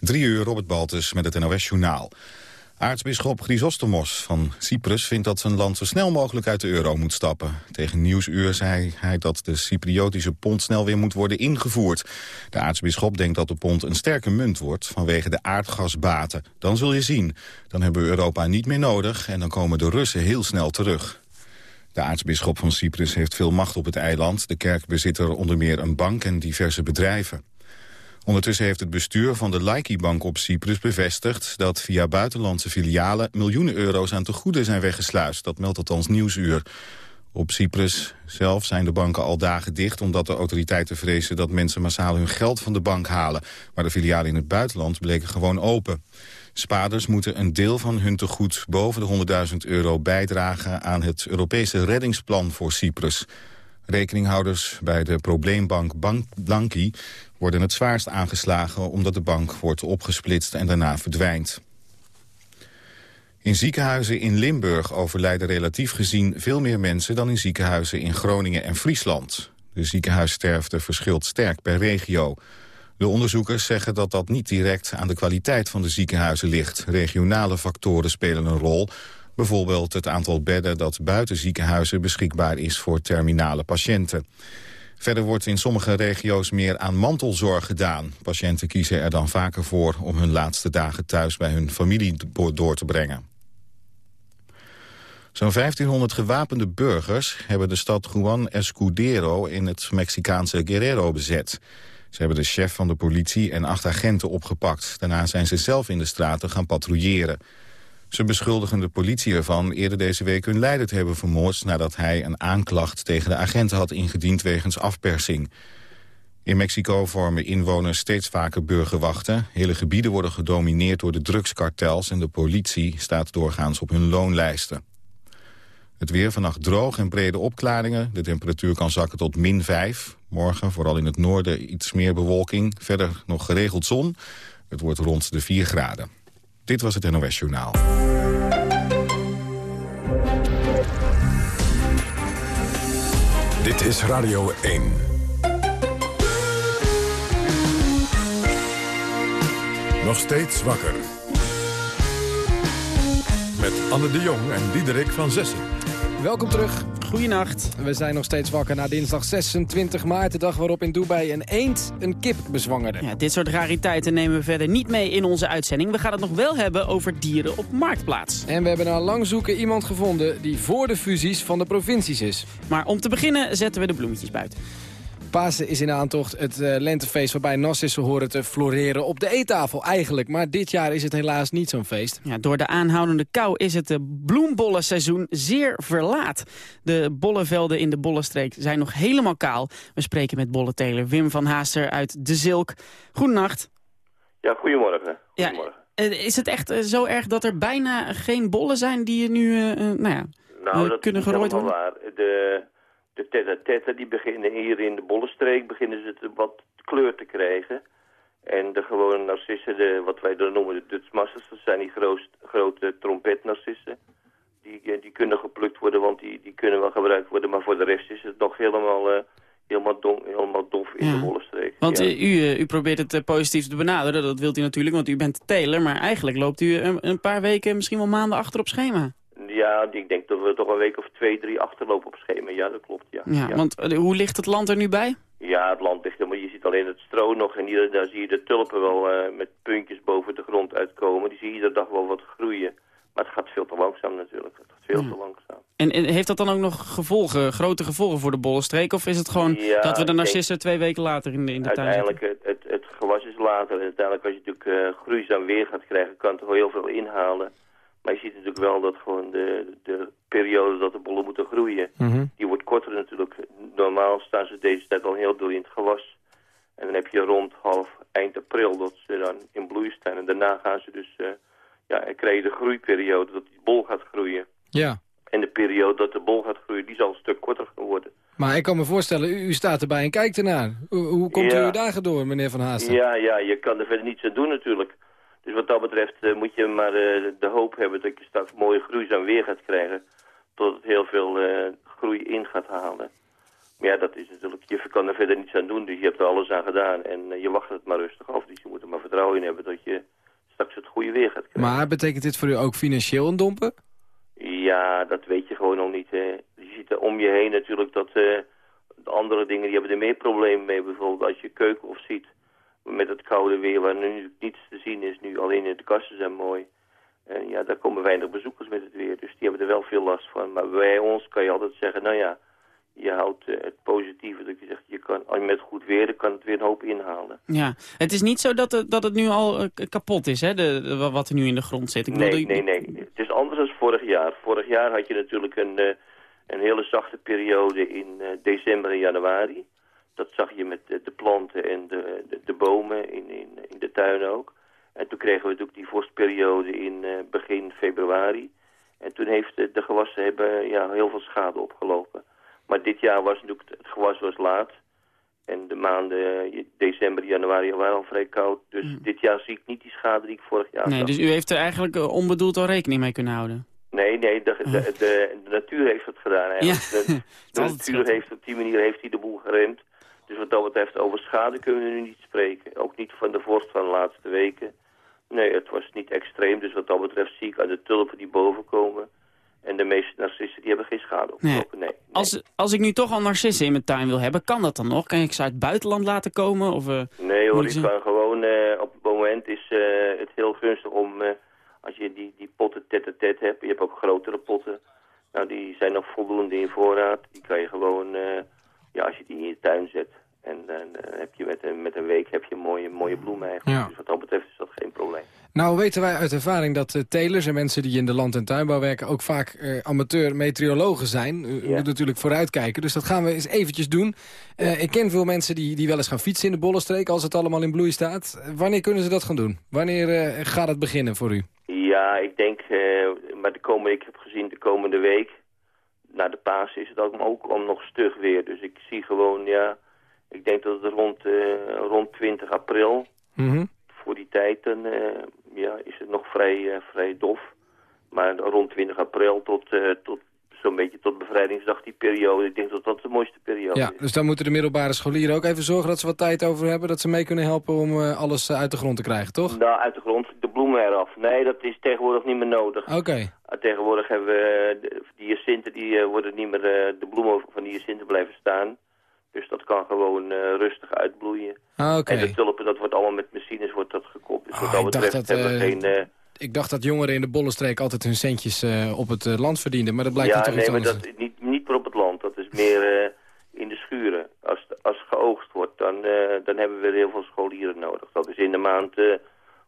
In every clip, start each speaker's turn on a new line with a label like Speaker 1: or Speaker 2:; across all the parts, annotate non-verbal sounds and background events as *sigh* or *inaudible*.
Speaker 1: Drie uur, Robert Baltus met het NOS-journaal. Aartsbisschop Chrysostomos van Cyprus vindt dat zijn land zo snel mogelijk uit de euro moet stappen. Tegen Nieuwsuur zei hij dat de Cypriotische pond snel weer moet worden ingevoerd. De aartsbisschop denkt dat de pond een sterke munt wordt vanwege de aardgasbaten. Dan zul je zien. Dan hebben we Europa niet meer nodig en dan komen de Russen heel snel terug. De aartsbisschop van Cyprus heeft veel macht op het eiland. De kerk bezit er onder meer een bank en diverse bedrijven. Ondertussen heeft het bestuur van de Laiki-bank op Cyprus bevestigd... dat via buitenlandse filialen miljoenen euro's aan tegoeden zijn weggesluist. Dat meldt althans Nieuwsuur. Op Cyprus zelf zijn de banken al dagen dicht... omdat de autoriteiten vrezen dat mensen massaal hun geld van de bank halen. Maar de filialen in het buitenland bleken gewoon open. Spaarders moeten een deel van hun tegoed boven de 100.000 euro bijdragen... aan het Europese reddingsplan voor Cyprus. Rekeninghouders bij de probleembank Bank worden het zwaarst aangeslagen omdat de bank wordt opgesplitst en daarna verdwijnt. In ziekenhuizen in Limburg overlijden relatief gezien veel meer mensen dan in ziekenhuizen in Groningen en Friesland. De ziekenhuissterfte verschilt sterk per regio. De onderzoekers zeggen dat dat niet direct aan de kwaliteit van de ziekenhuizen ligt. Regionale factoren spelen een rol. Bijvoorbeeld het aantal bedden dat buiten ziekenhuizen beschikbaar is voor terminale patiënten. Verder wordt in sommige regio's meer aan mantelzorg gedaan. Patiënten kiezen er dan vaker voor om hun laatste dagen thuis bij hun familie door te brengen. Zo'n 1500 gewapende burgers hebben de stad Juan Escudero in het Mexicaanse Guerrero bezet. Ze hebben de chef van de politie en acht agenten opgepakt. Daarna zijn ze zelf in de straten gaan patrouilleren. Ze beschuldigen de politie ervan eerder deze week hun leider te hebben vermoord... nadat hij een aanklacht tegen de agenten had ingediend wegens afpersing. In Mexico vormen inwoners steeds vaker burgerwachten. Hele gebieden worden gedomineerd door de drugskartels... en de politie staat doorgaans op hun loonlijsten. Het weer vannacht droog en brede opklaringen. De temperatuur kan zakken tot min 5. Morgen vooral in het noorden iets meer bewolking. Verder nog geregeld zon. Het wordt rond de 4 graden. Dit was het NOS Journaal.
Speaker 2: Dit is Radio 1. Nog steeds wakker. Met Anne de Jong en Diederik van Zessen.
Speaker 3: Welkom terug. Goedenacht. We zijn nog steeds wakker na dinsdag 26 maart, de dag waarop in Dubai een eend een kip bezwangerde.
Speaker 4: Ja, dit soort rariteiten nemen we verder niet mee in onze uitzending. We gaan het nog wel hebben over dieren op Marktplaats.
Speaker 3: En we hebben na lang zoeken iemand gevonden die voor de fusies van de provincies is.
Speaker 4: Maar om te beginnen zetten we de bloemetjes buiten.
Speaker 3: Pasen is in aantocht het uh, lentefeest waarbij narcissen horen te floreren op de eettafel eigenlijk. Maar dit jaar is het helaas niet zo'n feest.
Speaker 4: Ja, door de aanhoudende kou is het bloembollenseizoen zeer verlaat. De bollenvelden in de bollenstreek zijn nog helemaal kaal. We spreken met bollenteler Wim van Haaster uit De Zilk. Goedenacht.
Speaker 5: Ja, goedemorgen. goedemorgen.
Speaker 4: Ja, eh, is het echt eh, zo erg dat er bijna geen bollen zijn die je nu uh, nou ja,
Speaker 5: nou, dat
Speaker 4: kunnen gerooid worden?
Speaker 5: Waar. De de teta-teta, die beginnen hier in de Bollenstreek, beginnen ze te, wat kleur te krijgen. En de gewone narcissen, de, wat wij dan noemen de Dutch masters, dat zijn die groot, grote trompetnarcissen. Die, eh, die kunnen geplukt worden, want die, die kunnen wel gebruikt worden. Maar voor de rest is het nog helemaal, uh, helemaal, don, helemaal dof in de Bollenstreek.
Speaker 4: Want ja. u, u probeert het positief te benaderen, dat wilt u natuurlijk, want u bent teler. Maar eigenlijk loopt u een, een paar weken, misschien wel maanden achter op schema.
Speaker 5: Ja, ik denk dat we toch een week of twee, drie achterlopen op schema. Ja, dat klopt, ja.
Speaker 4: ja, Want uh, hoe ligt het land er nu bij?
Speaker 5: Ja, het land ligt helemaal... Je ziet alleen het stro nog en hier, daar zie je de tulpen wel uh, met puntjes boven de grond uitkomen. Die zie je iedere dag wel wat groeien. Maar het gaat veel te langzaam natuurlijk. Het gaat veel ja. te langzaam.
Speaker 4: En, en, heeft dat dan ook nog gevolgen, grote gevolgen voor de bollenstreek? Of is het gewoon
Speaker 5: ja,
Speaker 4: dat we de narcissen twee weken later in de, in de tuin
Speaker 5: Uiteindelijk, het, het, het, gewas is later. En uiteindelijk als je natuurlijk uh, groeizaam weer gaat krijgen, kan het heel veel inhalen. Maar je ziet natuurlijk wel dat gewoon de, de periode dat de bollen moeten groeien,
Speaker 3: mm -hmm.
Speaker 5: die wordt korter natuurlijk. Normaal staan ze deze tijd al heel door in het gewas. En dan heb je rond half eind april dat ze dan in bloei staan. En daarna gaan ze dus, uh, ja, krijg je de groeiperiode dat die bol gaat groeien.
Speaker 3: Ja.
Speaker 5: En de periode dat de bol gaat groeien, die zal een stuk korter gaan worden.
Speaker 3: Maar ik kan me voorstellen, u, u staat erbij en kijkt ernaar. Hoe, hoe komt
Speaker 5: ja.
Speaker 3: u uw dagen door, meneer Van Haasten?
Speaker 5: Ja, ja, je kan er verder niets aan doen natuurlijk. Dus wat dat betreft uh, moet je maar uh, de hoop hebben dat je straks mooie groeizaam weer gaat krijgen. Tot het heel veel uh, groei in gaat halen. Maar ja, dat is natuurlijk, je kan er verder niets aan doen, dus je hebt er alles aan gedaan. En je wacht het maar rustig af, dus je moet er maar vertrouwen. in hebben dat je straks het goede weer gaat krijgen.
Speaker 3: Maar betekent dit voor u ook financieel een dompen?
Speaker 5: Ja, dat weet je gewoon nog niet. Hè. Je ziet er om je heen natuurlijk dat uh, de andere dingen, die hebben er meer problemen mee. Bijvoorbeeld als je keuken of ziet met het koude weer waar nu niets te zien is. Nu alleen in de kasten zijn mooi. En ja, daar komen weinig bezoekers met het weer. Dus die hebben er wel veel last van. Maar bij ons kan je altijd zeggen, nou ja, je houdt uh, het positieve. Dat je zegt, je kan, als je met goed weer, dan kan het weer een hoop inhalen.
Speaker 4: Ja, het is niet zo dat het, dat het nu al uh, kapot is, hè, de, wat er nu in de grond zit.
Speaker 5: Ik nee, bedoel, nee, nee. Het is anders dan vorig jaar. Vorig jaar had je natuurlijk een, uh, een hele zachte periode in december en januari. Dat zag je met de, planten en de, de, de bomen in, in, in de tuin ook. En toen kregen we natuurlijk die vorstperiode in begin februari. En toen heeft de, de gewassen hebben, ja, heel veel schade opgelopen. Maar dit jaar was natuurlijk, het gewas was laat. En de maanden december, januari waren al vrij koud. Dus mm. dit jaar zie ik niet die schade die ik vorig jaar
Speaker 4: Nee,
Speaker 5: zag.
Speaker 4: dus u heeft er eigenlijk onbedoeld al rekening mee kunnen houden?
Speaker 5: Nee, nee, de, de, de, de natuur heeft het gedaan eigenlijk. Ja. De, *laughs* de natuur heeft op die manier heeft hij de boel geremd. Dus wat dat betreft over schade kunnen we nu niet spreken. Ook niet van de vorst van de laatste weken. Nee, het was niet extreem. Dus wat dat betreft zie ik aan de tulpen die boven komen... En de meeste narcissen die hebben geen schade opgelopen, nee. nee.
Speaker 4: Als, als ik nu toch al narcissen in mijn tuin wil hebben, kan dat dan nog? Kan ik ze uit het buitenland laten komen? Of, uh,
Speaker 5: nee hoor, je kan gewoon, uh, op het moment is uh, het heel gunstig om, als je die, die potten tet-tet hebt, je hebt ook grotere potten, nou die zijn nog voldoende in voorraad, die kan je gewoon, ja als je die in je tuin zet, en dan heb je met een, met een week heb je mooie, mooie bloemen eigenlijk. Ja. Dus wat dat betreft is dat geen probleem.
Speaker 3: Nou weten wij uit ervaring dat uh, telers en mensen die in de land- en tuinbouw werken... ook vaak uh, amateur-meteorologen zijn. U, ja. moet natuurlijk vooruitkijken, dus dat gaan we eens eventjes doen. Uh, ik ken veel mensen die, die wel eens gaan fietsen in de Bollenstreek... als het allemaal in bloei staat. Wanneer kunnen ze dat gaan doen? Wanneer gaat het beginnen voor u?
Speaker 5: Ja, ik denk, maar de komende, ik heb gezien de komende week... na de paas is het ook, ook om nog stug weer. Dus ik zie gewoon, ja... Ik denk dat het rond, rond 20 april...
Speaker 3: Mm
Speaker 5: voor die tijd dan, uh, ja, is het nog vrij, uh, vrij dof. Maar rond 20 april tot, tot zo'n beetje tot bevrijdingsdag die periode. Ik denk dat dat de mooiste periode
Speaker 3: ja,
Speaker 5: is.
Speaker 3: Dus dan moeten de middelbare scholieren ook even zorgen dat ze wat tijd over hebben. Dat ze mee kunnen helpen om alles uit de grond te krijgen, toch?
Speaker 5: Nou, uit de grond, de bloemen eraf. Nee, dat is tegenwoordig niet meer nodig.
Speaker 3: Oké. Okay.
Speaker 5: tegenwoordig hebben we de, die hyacinten, die worden niet meer, de bloemen van die hyacinten blijven staan. Dus dat kan gewoon uh, rustig uitbloeien.
Speaker 3: Ah, okay.
Speaker 5: En de tulpen, dat wordt allemaal met machines wordt dat gekopt. Dus wat oh, dat betreft
Speaker 3: dat,
Speaker 5: hebben we uh, geen...
Speaker 3: Ik dacht dat jongeren in de Bollenstreek altijd hun centjes op het land verdienden. Maar dat blijkt
Speaker 5: ja,
Speaker 3: toch
Speaker 5: nee,
Speaker 3: iets
Speaker 5: maar
Speaker 3: anders.
Speaker 5: dat, niet, niet meer op het land. Dat is meer in de schuren. Als, als geoogst wordt, dan, dan hebben we heel veel scholieren nodig. Dat is in de maand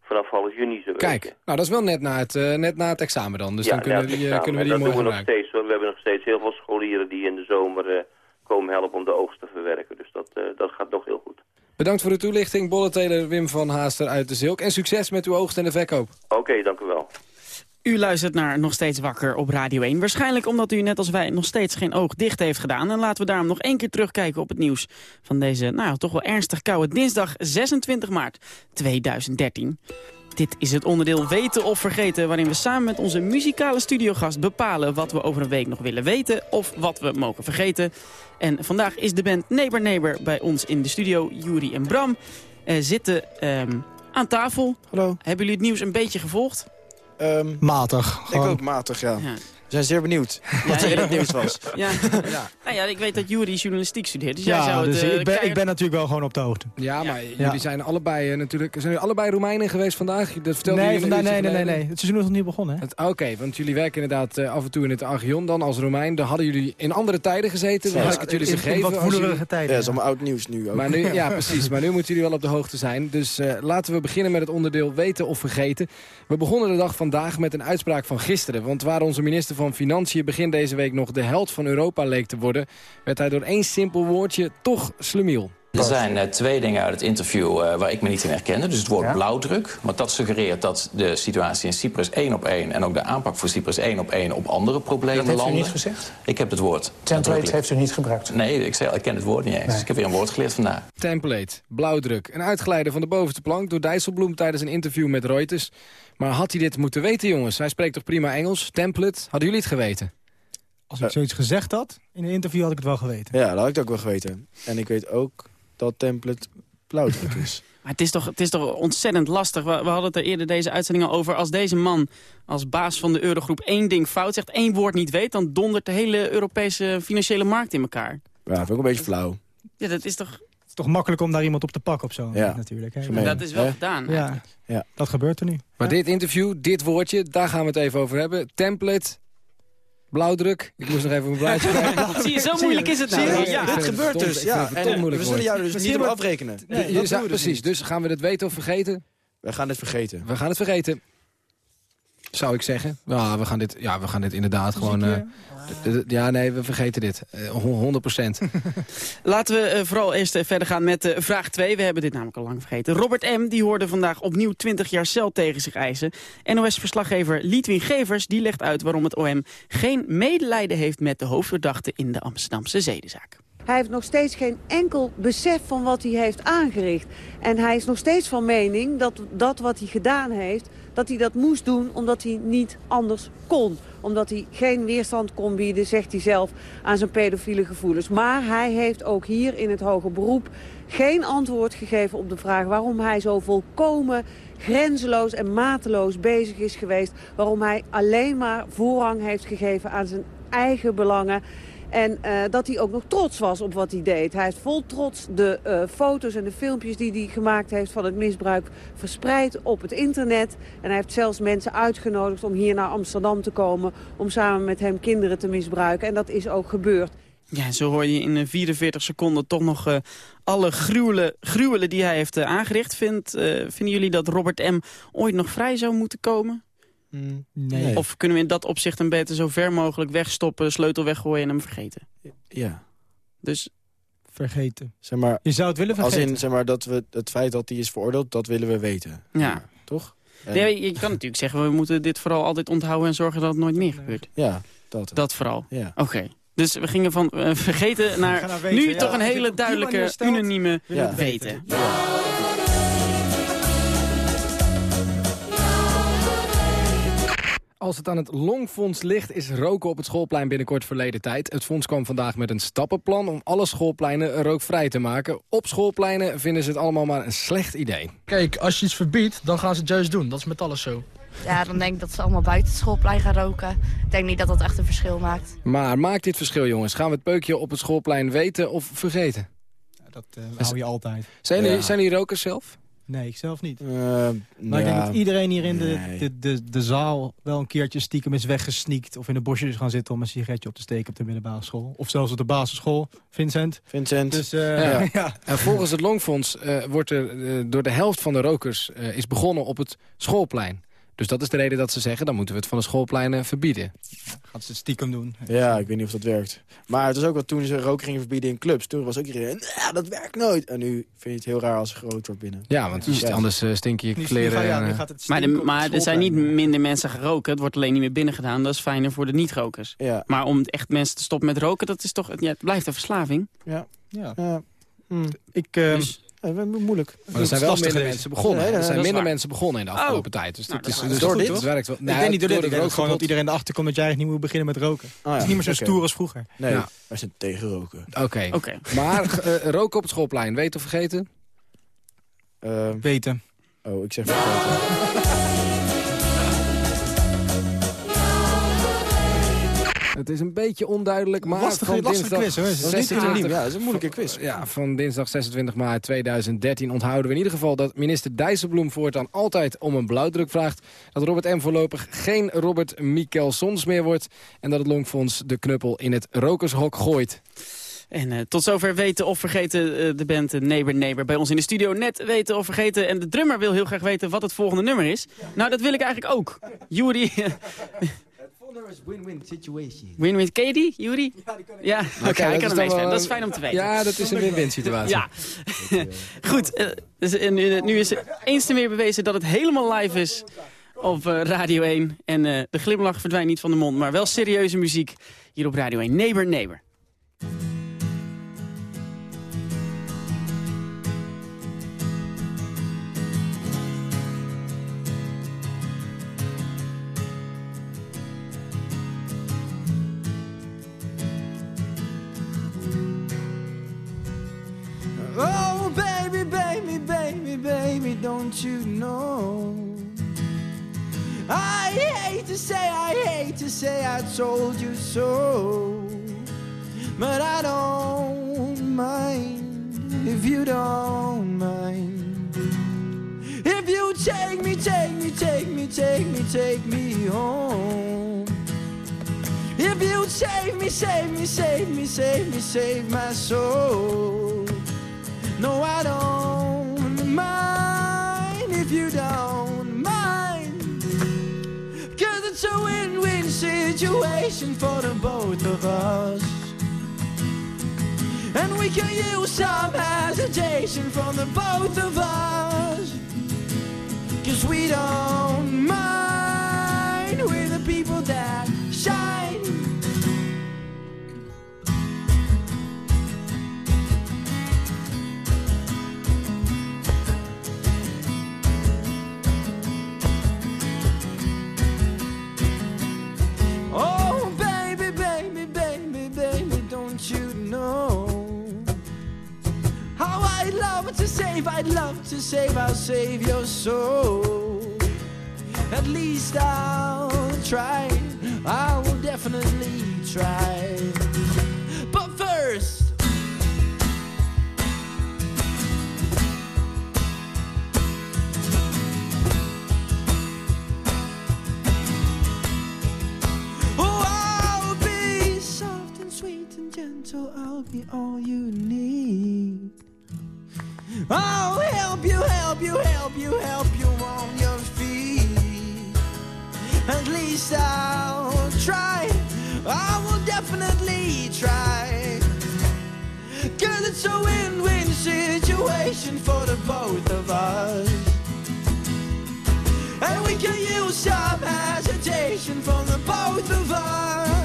Speaker 5: vanaf half juni zo
Speaker 3: Kijk, nou dat is wel net na het, net na het examen dan. Dus
Speaker 5: ja,
Speaker 3: dan kunnen, die, kunnen we die mooi
Speaker 5: doen we nog steeds hoor. We hebben nog steeds heel veel scholieren die in de zomer komen helpen om de oogst te verwerken. Dus dat, dat gaat nog heel goed.
Speaker 3: Bedankt voor de toelichting, bolleteler Wim van Haaster uit de Zilk. En succes met uw oogst en de verkoop.
Speaker 5: Oké, dank u wel.
Speaker 4: U luistert naar Nog Steeds Wakker op Radio 1. Waarschijnlijk omdat u net als wij nog steeds geen oog dicht heeft gedaan. En laten we daarom nog één keer terugkijken op het nieuws van deze, nou toch wel ernstig koude dinsdag 26 maart 2013. Dit is het onderdeel Weten of Vergeten... waarin we samen met onze muzikale studiogast bepalen... wat we over een week nog willen weten of wat we mogen vergeten. En vandaag is de band Neighbor Neighbor bij ons in de studio. Juri en Bram uh, zitten um, aan tafel.
Speaker 6: Hallo.
Speaker 4: Hebben jullie het nieuws een beetje gevolgd?
Speaker 6: Um, matig. Ik ook matig, ja. ja. We zijn zeer benieuwd wat er in het nieuws was. *laughs*
Speaker 4: Ja. ja. Nou ja, ik weet dat Jury journalistiek studeert. Dus jij
Speaker 6: ja,
Speaker 4: zou het,
Speaker 6: dus
Speaker 4: uh,
Speaker 6: ik, ben, ik ben natuurlijk wel gewoon op de hoogte.
Speaker 3: Ja, maar jullie zijn allebei uh, natuurlijk... Zijn jullie allebei Romeinen geweest vandaag? Dat vertelde
Speaker 6: nee,
Speaker 3: jullie
Speaker 6: vandaag, nee, nee, nee, nee. Het seizoen is nog niet begonnen.
Speaker 3: Oké, okay, want jullie werken inderdaad uh, af en toe in het Archeon dan als Romein. Dan hadden jullie in andere tijden gezeten. Dan had ik het jullie gegeven.
Speaker 6: In wat voelerige tijden.
Speaker 7: Ja, dat is allemaal oud nieuws nu ook.
Speaker 3: Maar nu, *laughs* ja, precies. Maar nu moeten jullie wel op de hoogte zijn. Dus laten we beginnen met het onderdeel weten of vergeten. We begonnen de dag vandaag met een uitspraak van gisteren. Want waar onze minister van Financiën begin deze week nog de held van Europa leek te worden... werd hij door één simpel woordje toch slemiel.
Speaker 8: Er zijn uh, twee dingen uit het interview uh, waar ik me niet in herkende. Dus het woord ja? blauwdruk. Want dat suggereert dat de situatie in Cyprus één op één... en ook de aanpak voor Cyprus één op één op andere problemen
Speaker 9: dat
Speaker 8: landen.
Speaker 9: Dat heeft u niet gezegd?
Speaker 8: Ik heb het woord.
Speaker 9: Template heeft u niet gebruikt?
Speaker 8: Nee, ik, zei, ik ken het woord niet eens. Nee. Ik heb weer een woord geleerd vandaag.
Speaker 3: Template, blauwdruk. Een uitglijden van de bovenste plank door Dijsselbloem... tijdens een interview met Reuters. Maar had hij dit moeten weten, jongens? Hij spreekt toch prima Engels? Template, hadden jullie het geweten?
Speaker 6: Als ik zoiets gezegd had, in een interview had ik het wel geweten.
Speaker 7: Ja, dat had ik het ook wel geweten. En ik weet ook dat template blauwdruk is. *laughs*
Speaker 4: Maar het is toch, het is toch ontzettend lastig. We, we hadden het er eerder deze uitzending al over. Als deze man als baas van de Eurogroep één ding fout zegt... één woord niet weet, dan dondert de hele Europese financiële markt in elkaar.
Speaker 6: Ja, vind ik ook een beetje flauw.
Speaker 4: Ja, dat is toch...
Speaker 7: Het is toch makkelijk om daar iemand op te pakken op zo
Speaker 6: ja.
Speaker 7: natuurlijk.
Speaker 4: Hè? Dat is wel gedaan.
Speaker 7: Ja. ja, dat gebeurt er nu.
Speaker 3: Maar dit interview, dit woordje, daar gaan we het even over hebben. Template, blauwdruk. Ik moest nog even mijn blaadje. *laughs*
Speaker 4: Zie je, zo moeilijk is het nou.
Speaker 6: Ja, ja, dit gebeurt dus. Ja. En we zullen jou dus niet op afrekenen.
Speaker 3: Nee, je zou, precies, dus gaan we het weten of vergeten?
Speaker 6: We gaan het vergeten.
Speaker 3: We gaan het vergeten. Zou ik zeggen. Ja, we gaan dit, ja, we gaan dit inderdaad gewoon... Uh, ja, nee, we vergeten dit. Uh, 100 procent. *laughs*
Speaker 4: Laten we uh, vooral eerst verder gaan met vraag 2. We hebben dit namelijk al lang vergeten. Robert M. die hoorde vandaag opnieuw 20 jaar cel tegen zich eisen. NOS-verslaggever Liedwin Gevers die legt uit waarom het OM geen medelijden heeft met de hoofdverdachte in de Amsterdamse zedenzaak.
Speaker 9: Hij heeft nog steeds geen enkel besef van wat hij heeft aangericht. En hij is nog steeds van mening dat dat wat hij gedaan heeft... dat hij dat moest doen omdat hij niet anders kon. Omdat hij geen weerstand kon bieden, zegt hij zelf, aan zijn pedofiele gevoelens. Maar hij heeft ook hier in het hoger beroep geen antwoord gegeven op de vraag... waarom hij zo volkomen grenzeloos en mateloos bezig is geweest. Waarom hij alleen maar voorrang heeft gegeven aan zijn eigen belangen... En uh, dat hij ook nog trots was op wat hij deed. Hij heeft vol trots de uh, foto's en de filmpjes die hij gemaakt heeft van het misbruik verspreid op het internet. En hij heeft zelfs mensen uitgenodigd om hier naar Amsterdam te komen om samen met hem kinderen te misbruiken. En dat is ook gebeurd.
Speaker 4: Ja, zo hoor je in 44 seconden toch nog alle gruwelen, gruwelen die hij heeft aangericht. Vindt, vinden jullie dat Robert M. ooit nog vrij zou moeten komen?
Speaker 7: Mm, nee.
Speaker 4: Of kunnen we in dat opzicht een beter zo ver mogelijk wegstoppen, sleutel weggooien en hem vergeten?
Speaker 6: Ja.
Speaker 4: Dus...
Speaker 7: Vergeten.
Speaker 6: Zeg maar,
Speaker 7: je zou het willen vergeten.
Speaker 6: Als in zeg maar, dat we het feit dat hij is veroordeeld, dat willen we weten.
Speaker 4: Ja.
Speaker 6: toch?
Speaker 4: En... Nee, je kan natuurlijk zeggen, we moeten dit vooral altijd onthouden en zorgen dat het nooit meer gebeurt.
Speaker 6: Ja, dat.
Speaker 4: Dat vooral.
Speaker 6: Ja.
Speaker 4: Oké. Dus we gingen van uh, vergeten naar, naar weten, nu ja. toch een hele duidelijke, unanieme ja. weten.
Speaker 3: Als het aan het Longfonds ligt, is roken op het schoolplein binnenkort verleden tijd. Het fonds kwam vandaag met een stappenplan om alle schoolpleinen rookvrij te maken. Op schoolpleinen vinden ze het allemaal maar een slecht idee.
Speaker 10: Kijk, als je iets verbiedt, dan gaan ze het juist doen. Dat is met alles zo.
Speaker 11: Ja, dan denk ik dat ze allemaal buiten het schoolplein gaan roken. Ik denk niet dat dat echt een verschil maakt.
Speaker 3: Maar maakt dit verschil, jongens? Gaan we het peukje op het schoolplein weten of vergeten?
Speaker 7: Ja, dat uh, hou je altijd.
Speaker 3: Zijn, ja. die, zijn die rokers zelf?
Speaker 7: Nee, ik zelf niet.
Speaker 6: Uh,
Speaker 7: maar
Speaker 6: ja,
Speaker 7: ik denk dat iedereen hier in de,
Speaker 6: nee.
Speaker 7: de, de, de zaal wel een keertje stiekem is weggesneakt... of in de bosjes gaan zitten om een sigaretje op te steken op de middelbare school. Of zelfs op de basisschool. Vincent.
Speaker 6: Vincent.
Speaker 7: Dus, uh,
Speaker 3: ja. *laughs* ja. En volgens het Longfonds uh, wordt er door de helft van de rokers is begonnen op het schoolplein. Dus dat is de reden dat ze zeggen, dan moeten we het van de schoolpleinen verbieden.
Speaker 7: Ja, gaan ze het stiekem doen.
Speaker 6: Ja, ik weet niet of dat werkt. Maar het is ook wat toen ze roken gingen verbieden in clubs. Toen was ook iedereen, ja, dat werkt nooit. En nu vind je het heel raar als er gerookt wordt binnen.
Speaker 3: Ja, want ja. anders uh, stink je kleren.
Speaker 7: Ja,
Speaker 3: en,
Speaker 7: nu gaat het
Speaker 4: maar de, maar er zijn niet minder mensen geroken. Het wordt alleen niet meer binnen gedaan. Dat is fijner voor de niet-rokers.
Speaker 6: Ja.
Speaker 4: Maar om echt mensen te stoppen met roken, dat is toch, ja, het blijft een verslaving.
Speaker 6: Ja.
Speaker 7: ja.
Speaker 6: Uh,
Speaker 7: mm. Ik... Uh,
Speaker 6: dus, moeilijk.
Speaker 3: Maar er zijn wel minder mensen begonnen. Nee, er zijn minder mensen begonnen in de afgelopen oh. tijd. Dus
Speaker 4: nou,
Speaker 3: dat is, dus
Speaker 6: door dit?
Speaker 3: Het werkt wel.
Speaker 7: Nee, ik denk niet door dit. Ik denk gewoon dat iedereen erachter komt dat jij niet moet beginnen met roken.
Speaker 6: Ah, ja.
Speaker 7: Het is niet meer zo
Speaker 6: okay.
Speaker 7: stoer als vroeger.
Speaker 6: Nee,
Speaker 3: ja.
Speaker 6: wij zijn tegen roken.
Speaker 3: Oké.
Speaker 4: Okay. okay.
Speaker 3: Maar uh, roken op het schoolplein, weten of vergeten?
Speaker 6: Uh,
Speaker 7: weten.
Speaker 6: Oh, ik zeg vergeten.
Speaker 3: Het is een beetje onduidelijk, maar
Speaker 7: lastige,
Speaker 3: van
Speaker 7: lastige
Speaker 3: dinsdag
Speaker 7: quiz, hoor.
Speaker 6: Dat is niet unaniem. Ja, dat is een moeilijke quiz.
Speaker 3: Ja, van dinsdag 26 maart 2013 onthouden we in ieder geval... dat minister Dijsselbloem voortaan altijd om een blauwdruk vraagt... dat Robert M. voorlopig geen Robert Mikkelsons meer wordt... en dat het Longfonds de knuppel in het rokershok gooit.
Speaker 4: En uh, tot zover weten of vergeten uh, de band Neighbor Neighbor bij ons in de studio. Net weten of vergeten. En de drummer wil heel graag weten wat het volgende nummer is. Nou, dat wil ik eigenlijk ook. *laughs*
Speaker 12: Win-win situation.
Speaker 4: Win-win. Ken je die, Juri?
Speaker 12: Ja, die kan ik.
Speaker 4: Ja, oké, okay, ik kan hem. Dat is fijn om te weten.
Speaker 3: Ja, dat is een win-win situatie.
Speaker 4: ja. *laughs* Goed, uh, dus, nu, nu is eens te meer bewezen dat het helemaal live is op uh, Radio 1. En de glimlach verdwijnt niet van de mond, maar wel serieuze muziek hier op Radio 1. Neighbor, neighbor.
Speaker 12: Don't you know? I hate to say, I hate to say I told you so. But I don't mind if you don't mind. If you take me, take me, take me, take me, take me home. If you save me, save me, save me, save me, save my soul. No, I don't mind situation for the both of us. And we can use some hesitation from the both of us. Cause we don't love to save, I'd love to save, I'll save your soul. At least I'll try, I will definitely try. But first, Oh, I'll be soft and sweet and gentle. I'll be all you need. I'll help you, help you, help you, help you on your feet. At least I'll try. I will definitely try. Cause it's a win-win situation for the both of us. And we can use some hesitation from the both of us.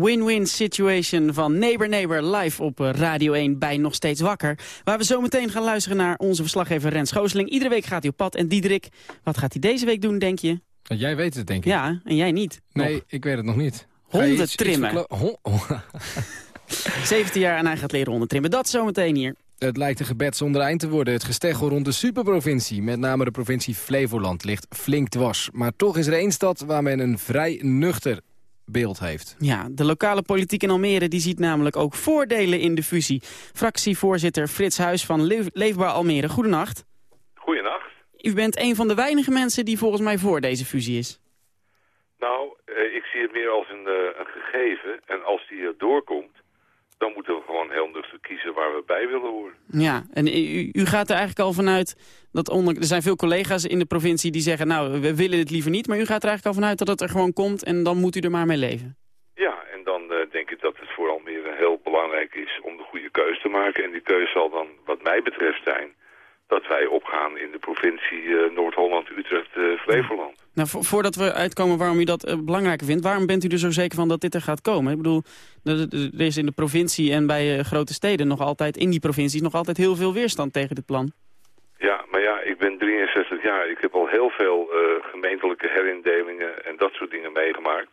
Speaker 12: Win-win situation
Speaker 4: van Neighbor Neighbor live op eh, Radio 1 bij Nog Steeds Wakker. Waar we zo meteen gaan luisteren naar onze verslaggever Rens Gooseling. Iedere week gaat hij op pad. En Diederik, wat gaat hij deze week doen, denk je?
Speaker 3: Jij weet het, denk ik.
Speaker 4: Ja, en jij niet.
Speaker 3: Nee,
Speaker 4: Nog.
Speaker 3: ik weet het nog niet.
Speaker 4: Honden
Speaker 3: iets-
Speaker 4: trimmen.
Speaker 3: verklo- hon- *laughs* oh.
Speaker 4: 17 jaar en hij gaat leren honden trimmen. Dat zometeen hier.
Speaker 3: Het lijkt een gebed zonder eind te worden. Het gesteggel rond de superprovincie, met name de provincie Flevoland, ligt flink dwars. Maar toch is er één stad waar men een vrij nuchter beeld heeft.
Speaker 4: Ja, de lokale politiek in Almere die ziet namelijk ook voordelen in de fusie. Fractievoorzitter Frits Huis van Leef- Leefbaar Almere. Goedenacht.
Speaker 13: Goedenacht.
Speaker 4: U bent een van de weinige mensen die volgens mij voor deze fusie is.
Speaker 13: Nou, eh, ik zie het meer als een, eh, een gegeven. En als die er doorkomt, dan moeten we gewoon heel nuchter kiezen waar we bij willen horen.
Speaker 4: Ja, en u, u gaat er eigenlijk al vanuit dat onder, er zijn veel collega's in de provincie die zeggen, nou, we willen het liever niet. Maar u gaat er eigenlijk al vanuit dat het er gewoon komt en dan moet u er maar mee leven.
Speaker 13: Ja, en dan eh, denk ik dat het voor Almere heel belangrijk is om de goede keus te maken. En die keus zal dan, wat mij betreft, zijn dat wij opgaan in de provincie eh, Noord-Holland, Utrecht, eh, Flevoland.
Speaker 4: Nou, vo- voordat we uitkomen waarom u dat eh, belangrijk vindt... waarom bent u er zo zeker van dat dit er gaat komen? Ik bedoel, er is in de provincie en bij grote steden nog altijd... in die provincies nog altijd heel veel weerstand tegen dit plan.
Speaker 13: Ja, maar ja, ik ben 63 jaar. Ik heb al heel veel gemeentelijke herindelingen en dat soort dingen meegemaakt.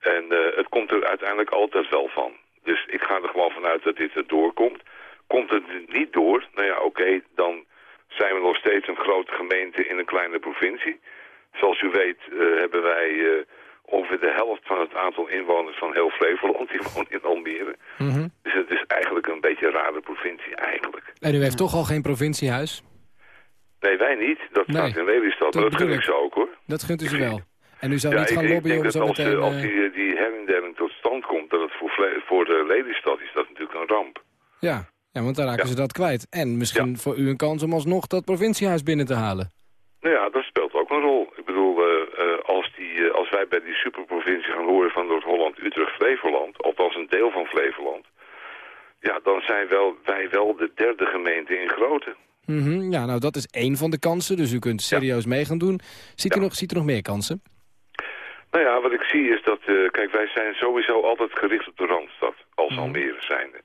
Speaker 13: En het komt er uiteindelijk altijd wel van. Dus ik ga er gewoon vanuit dat dit er doorkomt. Komt het niet door, nou ja, oké, dan zijn we nog steeds een grote gemeente in een kleine provincie. Zoals u weet eh, hebben wij eh, ongeveer de helft van het aantal inwoners van heel Flevoland. Die *laughs* woont in Almere. Dus het is eigenlijk een beetje een rare provincie eigenlijk.
Speaker 3: En u heeft toch al geen provinciehuis?
Speaker 13: Nee, wij niet. Dat
Speaker 3: Nee,
Speaker 13: staat in Lelystad. Maar
Speaker 3: dat
Speaker 13: dat gun ik ze ook hoor.
Speaker 3: Dat gunt u ze wel. En u zou
Speaker 13: ja,
Speaker 3: niet gaan lobbyen om
Speaker 13: dat
Speaker 3: zo
Speaker 13: als,
Speaker 3: meteen...
Speaker 13: eh, als die, die tot stand komt, dat het voor, voor de Lelystad is dat natuurlijk een ramp.
Speaker 3: Ja, ja, want dan raken ze dat kwijt. En misschien voor u een kans om alsnog dat provinciehuis binnen te halen.
Speaker 13: Nou ja, dat speelt ook een rol. Ik bedoel, eh, eh, als, die, eh, als wij bij die superprovincie gaan horen van Noord-Holland, Utrecht, Flevoland, althans een deel van Flevoland, ja, dan zijn wel, wij wel de derde gemeente in grootte.
Speaker 3: Mhm, ja, nou dat is één van de kansen, dus u kunt serieus mee gaan doen. Ziet, u nog, ziet u nog meer kansen?
Speaker 13: Nou ja, wat ik zie is dat, kijk, wij zijn sowieso altijd gericht op de Randstad, als Almere zijnde.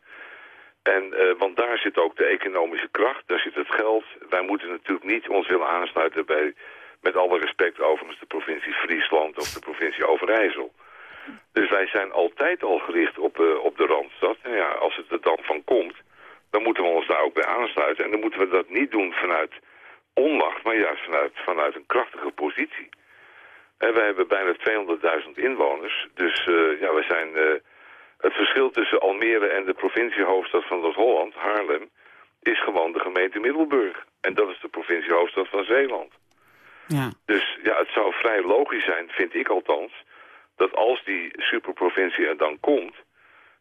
Speaker 13: En, eh, want daar zit ook de economische kracht, daar zit het geld. Wij moeten natuurlijk niet ons willen aansluiten bij, met alle respect overigens, de provincie Friesland of de provincie Overijssel. Dus wij zijn altijd al gericht op, eh, op de Randstad. En ja, als het er dan van komt, dan moeten we ons daar ook bij aansluiten. En dan moeten we dat niet doen vanuit onmacht, maar juist vanuit, vanuit een krachtige positie. En wij hebben bijna 200.000 inwoners. Dus eh, ja, we zijn... het verschil tussen Almere en de provinciehoofdstad van Noord-Holland, Haarlem, is gewoon de gemeente Middelburg. En dat is de provinciehoofdstad van Zeeland.
Speaker 4: Ja.
Speaker 13: Dus ja, het zou vrij logisch zijn, vind ik althans, dat als die superprovincie er dan komt,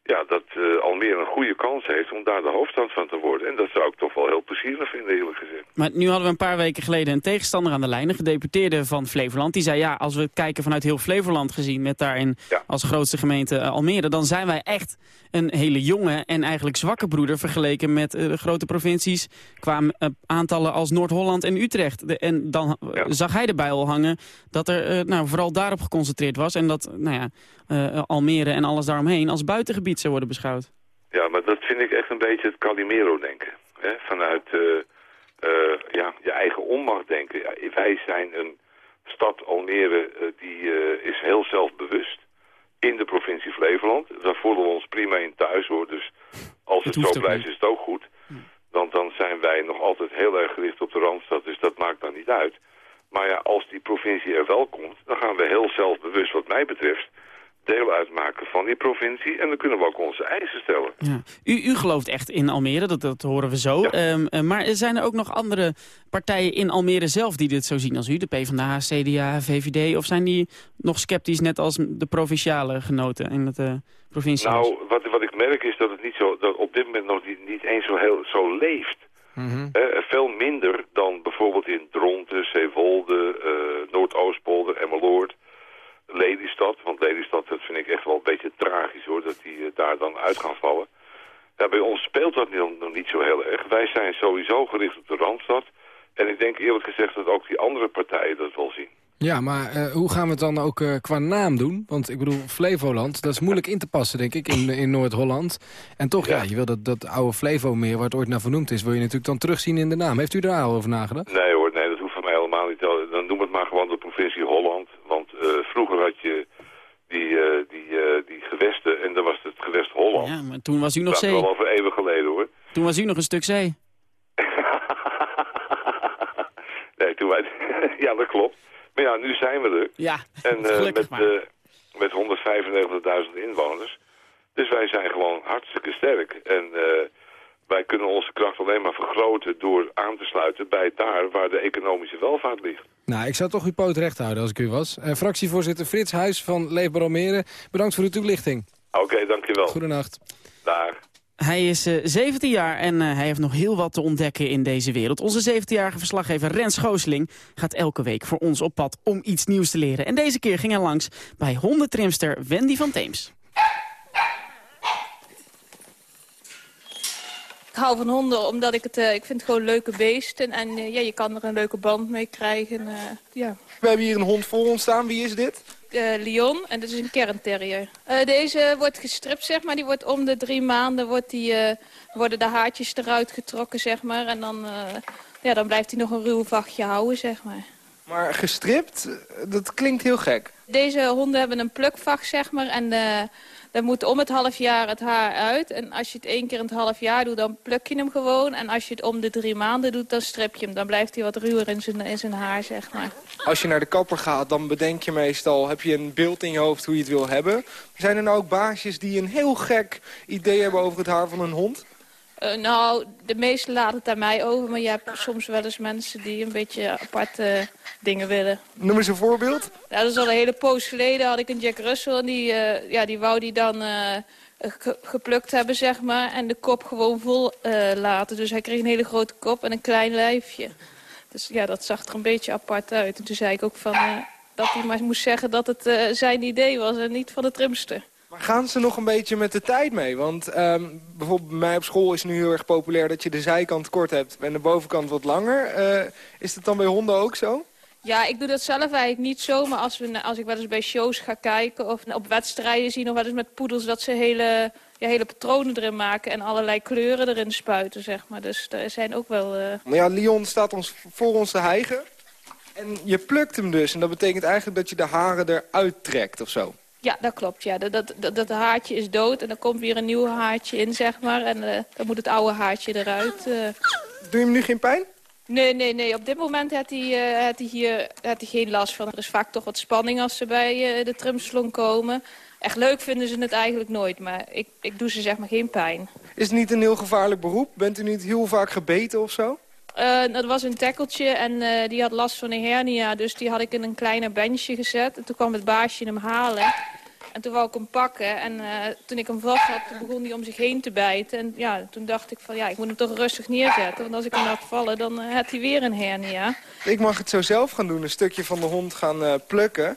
Speaker 13: ja, dat eh, Almere een goede kans heeft om daar de hoofdstad van te worden. En dat zou ik toch wel heel plezierig vinden, eerlijk gezegd.
Speaker 4: Maar nu hadden we een paar weken geleden een tegenstander aan de lijn, een gedeputeerde van Flevoland. Die zei, ja, als we kijken vanuit heel Flevoland gezien, met daarin als grootste gemeente eh, Almere, dan zijn wij echt een hele jonge en eigenlijk zwakke broeder vergeleken met eh, de grote provincies qua aantallen als Noord-Holland en Utrecht. De- en dan zag hij erbij al hangen dat er nou, vooral daarop geconcentreerd was en dat nou ja, Almere en alles daaromheen als buitengebied zou worden beschouwd.
Speaker 13: Ja, maar dat vind ik echt een beetje het Calimero-denken. Vanuit eh, eh, ja, je eigen onmacht denken. Ja, wij zijn een stad, Almere, eh, die is heel zelfbewust in de provincie Flevoland. Daar voelen we ons prima in thuis, hoor. Dus als het,
Speaker 4: hoeft
Speaker 13: zo blijft, is het ook goed. Want dan zijn wij nog altijd heel erg gericht op de Randstad, dus dat maakt dan niet uit. Maar ja, als die provincie er wel komt, dan gaan we heel zelfbewust, wat mij betreft, deel uitmaken van die provincie. En dan kunnen we ook onze eisen stellen.
Speaker 4: Ja. U, u gelooft echt in Almere, dat, dat horen we zo. Ehm, eh, maar zijn er ook nog andere partijen in Almere zelf die dit zo zien als u? De PvdA, CDA, VVD? Of zijn die nog sceptisch net als de provinciale genoten in het uh, provincie?
Speaker 13: Nou, wat, wat ik merk is dat het niet zo, dat op dit moment nog niet, niet eens zo, heel, zo leeft. Eh, veel minder dan bijvoorbeeld in Dronten, Zeewolde, eh, Noordoostpolder, Emmeloord, Lelystad. Want Lelystad, dat vind ik echt wel een beetje tragisch hoor, dat die eh, daar dan uit gaan vallen. Ja, bij ons speelt dat nog, nog niet zo heel erg. Wij zijn sowieso gericht op de Randstad. En ik denk eerlijk gezegd dat ook die andere partijen dat wel zien.
Speaker 3: Ja, maar eh, hoe gaan we het dan ook eh, qua naam doen? Want ik bedoel, Flevoland, dat is moeilijk in te passen, denk ik, in, in Noord-Holland. En toch, ja. je wil dat, dat oude Flevo-meer, waar het ooit naar vernoemd is... wil je natuurlijk dan terugzien in de naam. Heeft u daar al over nagedacht?
Speaker 13: Nee hoor, nee, dat hoeft van mij helemaal niet. Dan noem het maar gewoon de provincie Holland. Want uh, vroeger had je die, uh, die, uh, die gewesten en dan was het gewest Holland.
Speaker 4: Ja, maar toen was u nog
Speaker 13: dat
Speaker 4: zee.
Speaker 13: Dat al over eeuwen geleden hoor.
Speaker 4: Toen was u nog een stuk zee. *laughs*
Speaker 13: nee, toen wij... *laughs* ja, dat klopt. Maar ja, nu zijn we er.
Speaker 4: Ja,
Speaker 13: en, met, met 195.000 inwoners. Dus wij zijn gewoon hartstikke sterk. En kunnen onze kracht alleen maar vergroten door aan te sluiten bij daar waar de economische welvaart ligt.
Speaker 3: Nou, ik zou toch uw poot recht houden als ik u was. Uh, fractievoorzitter Frits Huis van Leefbaar Almere, bedankt voor uw toelichting.
Speaker 13: Oké, okay, dankjewel.
Speaker 3: Goedenacht.
Speaker 13: Dag.
Speaker 4: Hij is uh, 17 jaar en uh, hij heeft nog heel wat te ontdekken in deze wereld. Onze 17-jarige verslaggever Rens Schoosling gaat elke week voor ons op pad om iets nieuws te leren. En deze keer ging hij langs bij hondentrimster Wendy van Theems.
Speaker 14: Ik hou van honden omdat ik het, uh, ik vind het gewoon leuke beesten. En uh, ja, je kan er een leuke band mee krijgen. Uh, ja.
Speaker 15: We hebben hier een hond voor ons staan. Wie is dit?
Speaker 14: Leon en dat is een kernterrier. deze wordt gestript, zeg maar. Die wordt om de drie maanden wordt die, worden de haartjes eruit getrokken, zeg maar. En dan, ja, dan blijft hij nog een ruw vachtje houden, zeg maar.
Speaker 15: Maar gestript, dat klinkt heel gek.
Speaker 14: Deze honden hebben een plukvacht, zeg maar. En dan moet om het half jaar het haar uit. En als je het één keer in het half jaar doet, dan pluk je hem gewoon. En als je het om de drie maanden doet, dan strip je hem. Dan blijft hij wat ruwer in zijn, in zijn haar, zeg maar.
Speaker 15: Als je naar de kapper gaat, dan bedenk je meestal... heb je een beeld in je hoofd hoe je het wil hebben. Zijn er nou ook baasjes die een heel gek idee hebben over het haar van een hond?
Speaker 14: Uh, nou, de meesten laten het aan mij over. Maar je hebt soms wel eens mensen die een beetje aparte dingen willen.
Speaker 15: Noem eens een voorbeeld.
Speaker 14: Ja, dat is al een hele poos geleden. had ik een Jack Russell en die, uh, ja, die wou die dan uh, geplukt hebben, zeg maar. En de kop gewoon vol laten. Dus hij kreeg een hele grote kop en een klein lijfje. Dus ja, dat zag er een beetje apart uit. En toen zei ik ook van, dat hij maar moest zeggen dat het zijn idee was en niet van de trimster.
Speaker 15: Maar gaan ze nog een beetje met de tijd mee? Want um, bijvoorbeeld bij mij op school is nu heel erg populair dat je de zijkant kort hebt en de bovenkant wat langer. Uh, is dat dan bij honden ook zo?
Speaker 14: Ja, ik doe dat zelf eigenlijk niet zo. Maar als, we, als ik wel eens bij shows ga kijken of op wedstrijden zie nog wel eens met poedels dat ze hele, ja, hele patronen erin maken en allerlei kleuren erin spuiten, zeg maar. Dus er zijn ook wel... Uh...
Speaker 15: Maar ja, Leon staat ons voor ons te hijgen. En je plukt hem dus. En dat betekent eigenlijk dat je de haren eruit trekt of zo.
Speaker 14: Ja, dat klopt. Ja. Dat, dat, dat, haartje is dood en dan komt weer een nieuw haartje in, zeg maar. En uh, dan moet het oude haartje eruit. Uh.
Speaker 15: Doe je hem nu geen pijn?
Speaker 14: Nee, nee, nee. Op dit moment heeft hij, uh, hij hier heeft hij geen last van. Er is vaak toch wat spanning als ze bij de trimsalon komen. Echt leuk vinden ze het eigenlijk nooit, maar ik, ik doe ze zeg maar geen pijn.
Speaker 15: Is het niet een heel gevaarlijk beroep? Bent u niet heel vaak gebeten of zo?
Speaker 14: Uh, dat was een tekkeltje en uh, die had last van een hernia. Dus die had ik in een kleiner benchje gezet. En toen kwam het baasje hem halen. En toen wou ik hem pakken. En uh, toen ik hem vast had, begon hij om zich heen te bijten. En ja, toen dacht ik van ja, ik moet hem toch rustig neerzetten. Want als ik hem laat vallen, dan had hij weer een hernia.
Speaker 15: Ik mag het zo zelf gaan doen, een stukje van de hond gaan plukken.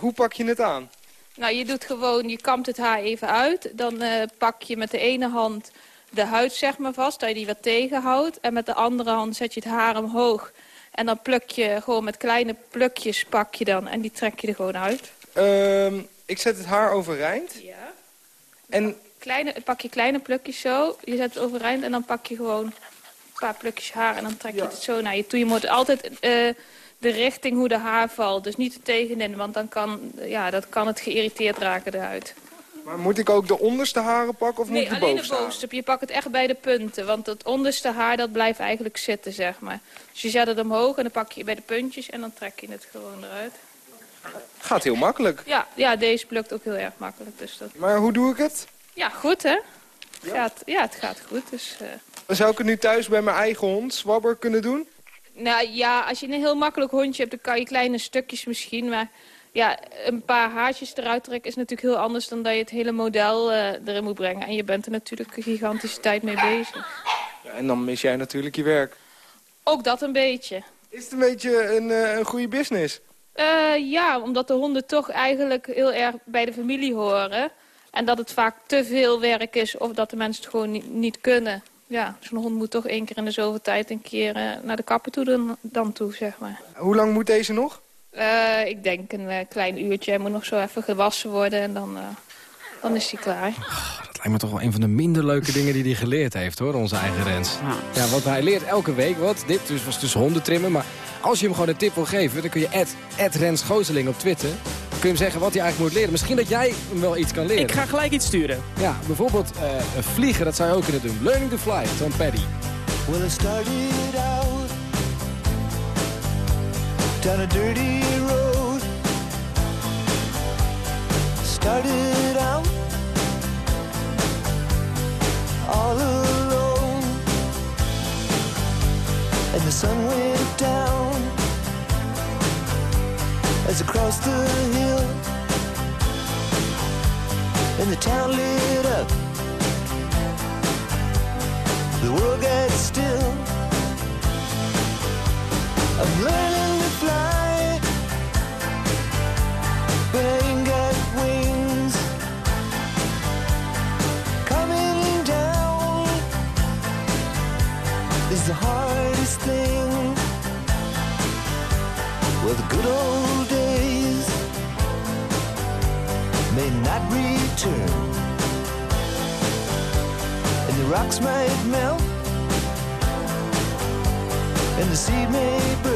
Speaker 15: hoe pak je het aan?
Speaker 14: Nou, je doet gewoon, je kampt het haar even uit. Dan pak je met de ene hand de huid zeg maar vast, dat je die wat tegenhoudt. En met de andere hand zet je het haar omhoog. En dan pluk je gewoon met kleine plukjes pak je dan. En die trek je er gewoon uit.
Speaker 15: Uh, ik zet het haar overeind.
Speaker 14: Ja. En kleine, pak je kleine plukjes zo. Je zet het overeind en dan pak je gewoon een paar plukjes haar. En dan trek je het zo naar je toe. Je moet altijd uh, de richting hoe de haar valt. Dus niet er tegenin, want dan kan, ja, dat kan het geïrriteerd raken eruit.
Speaker 15: Maar moet ik ook de onderste haren pakken of
Speaker 14: nee,
Speaker 15: moet ik
Speaker 14: de
Speaker 15: bovenste
Speaker 14: alleen de bovenste. Je pakt het echt bij de punten. Want het onderste haar dat blijft eigenlijk zitten, zeg maar. Dus je zet het omhoog en dan pak je bij de puntjes en dan trek je het gewoon eruit.
Speaker 15: Gaat heel makkelijk.
Speaker 14: Ja, ja deze plukt ook heel erg makkelijk. Dus dat...
Speaker 15: Maar hoe doe ik het?
Speaker 14: Ja, goed hè? Ja, gaat, ja het gaat goed. Dus, uh...
Speaker 15: Zou ik het nu thuis bij mijn eigen hond, Swabber, kunnen doen?
Speaker 14: Nou ja, als je een heel makkelijk hondje hebt, dan kan je kleine stukjes misschien. Maar ja, een paar haartjes eruit trekken is natuurlijk heel anders dan dat je het hele model uh, erin moet brengen. En je bent er natuurlijk een gigantische tijd mee bezig.
Speaker 15: Ja, en dan mis jij natuurlijk je werk.
Speaker 14: Ook dat een beetje.
Speaker 15: Is het een beetje een, uh, een goede business?
Speaker 14: Uh, ja, omdat de honden toch eigenlijk heel erg bij de familie horen. En dat het vaak te veel werk is of dat de mensen het gewoon niet, niet kunnen. Ja, zo'n hond moet toch één keer in de zoveel tijd een keer naar de kapper toe dan, dan toe, zeg maar.
Speaker 15: Hoe lang moet deze nog?
Speaker 14: Uh, ik denk een uh, klein uurtje. Hij moet nog zo even gewassen worden en dan, uh, dan is hij klaar.
Speaker 3: Oh, dat lijkt me toch wel een van de minder leuke dingen die hij geleerd heeft, hoor, onze eigen Rens. Ja. ja, want hij leert elke week wat. Dit dus was dus honden trimmen. Maar als je hem gewoon een tip wil geven, dan kun je add, Rens Gooseling op Twitter. Dan kun je hem zeggen wat hij eigenlijk moet leren. Misschien dat jij hem wel iets kan leren.
Speaker 4: Ik ga gelijk iets sturen.
Speaker 3: Ja, bijvoorbeeld vliegen, dat zou je ook kunnen doen. Learning to fly, Tom Paddy.
Speaker 12: Well, I started out down a dirty road. Started out all alone, and the sun went down as I crossed the hill, and the town lit up. The world got still. I'm learning fly, but I got wings. Coming down is the hardest thing. Well, the good old days may not return, and the rocks might melt, and the sea may burn.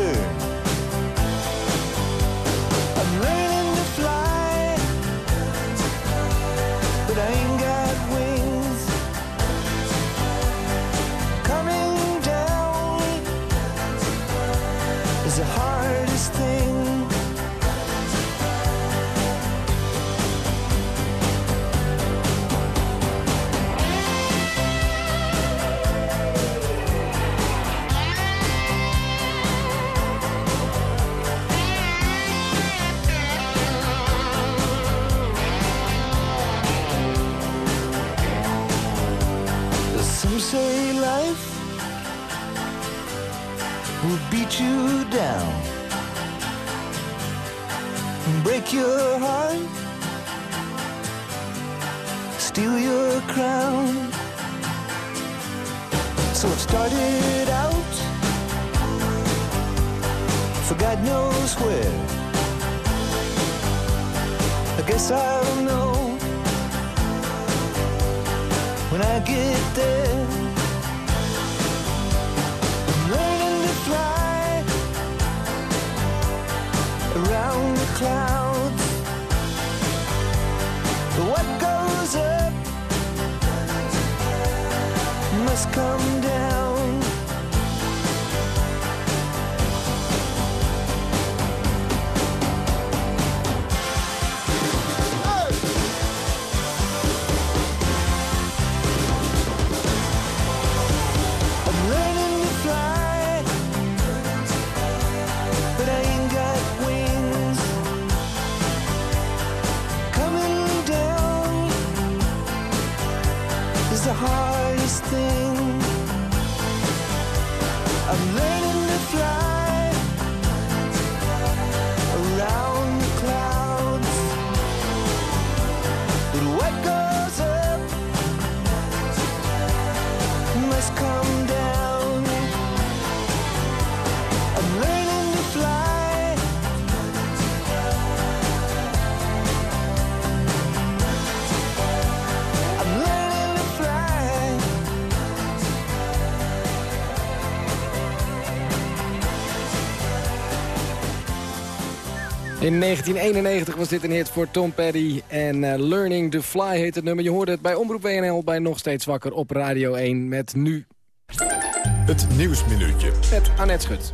Speaker 12: You down, break your heart, steal your crown. So it started out for God knows where. I guess I'll know when I get there. Clouds. What goes up must come down.
Speaker 3: In 1991 was dit een hit voor Tom Petty en eh, Learning to Fly heet het nummer. Je hoorde het bij Omroep WNL bij Nog Steeds Wakker op Radio 1 met nu
Speaker 2: Het Nieuwsminuutje.
Speaker 3: met Annette Schut.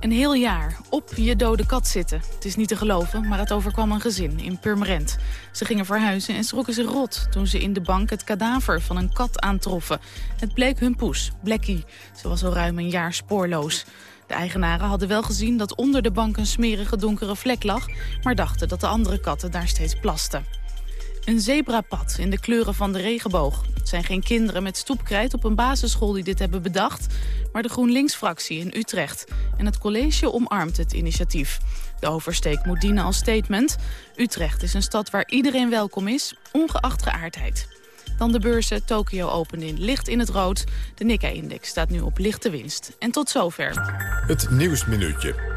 Speaker 16: Een heel jaar op je dode kat zitten. Het is niet te geloven, maar het overkwam een gezin in Purmerend. Ze gingen verhuizen en schrokken zich rot toen ze in de bank het kadaver van een kat aantroffen. Het bleek hun poes, Blackie. Ze was al ruim een jaar spoorloos. De eigenaren hadden wel gezien dat onder de bank een smerige donkere vlek lag... maar dachten dat de andere katten daar steeds plasten. Een zebrapad in de kleuren van de regenboog. Het zijn geen kinderen met stoepkrijt op een basisschool die dit hebben bedacht... maar de GroenLinks-fractie in Utrecht. En het college omarmt het initiatief. De oversteek moet dienen als statement. Utrecht is een stad waar iedereen welkom is, ongeacht geaardheid. Dan de beurzen. Tokio opende in licht in het rood. De Nikkei-index staat nu op lichte winst. En tot zover.
Speaker 2: Het Nieuwsminuutje.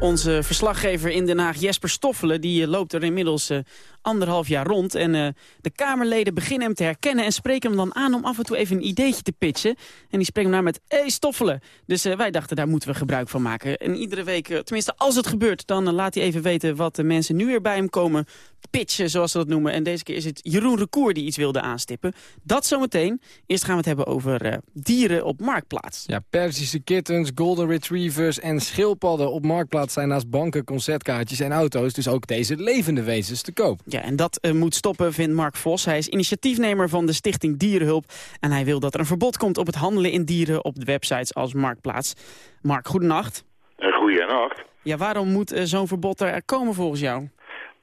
Speaker 4: Onze verslaggever in Den Haag, Jesper Stoffelen, die eh, loopt er inmiddels eh, anderhalf jaar rond. En eh, de Kamerleden beginnen hem te herkennen en spreken hem dan aan om af en toe even een ideetje te pitchen. En die spreken hem naar met, hé hey, Stoffelen. Dus wij dachten, daar moeten we gebruik van maken. En iedere week, tenminste als het gebeurt, dan laat hij even weten wat de mensen nu weer bij hem komen pitchen, zoals ze dat noemen. En deze keer is het Jeroen Recour die iets wilde aanstippen. Dat zometeen. Eerst gaan we het hebben over dieren op Marktplaats.
Speaker 3: Ja, Persische kittens, golden retrievers en schildpadden op Marktplaats zijn naast banken, concertkaartjes en auto's dus ook deze levende wezens te koop.
Speaker 4: Ja, en dat uh, moet stoppen, vindt Mark Vos. Hij is initiatiefnemer van de stichting Dierenhulp. En hij wil dat er een verbod komt op het handelen in dieren op de websites als Marktplaats. Mark, goedenacht.
Speaker 17: Goedenacht.
Speaker 4: Ja, waarom moet uh, zo'n verbod er komen volgens jou?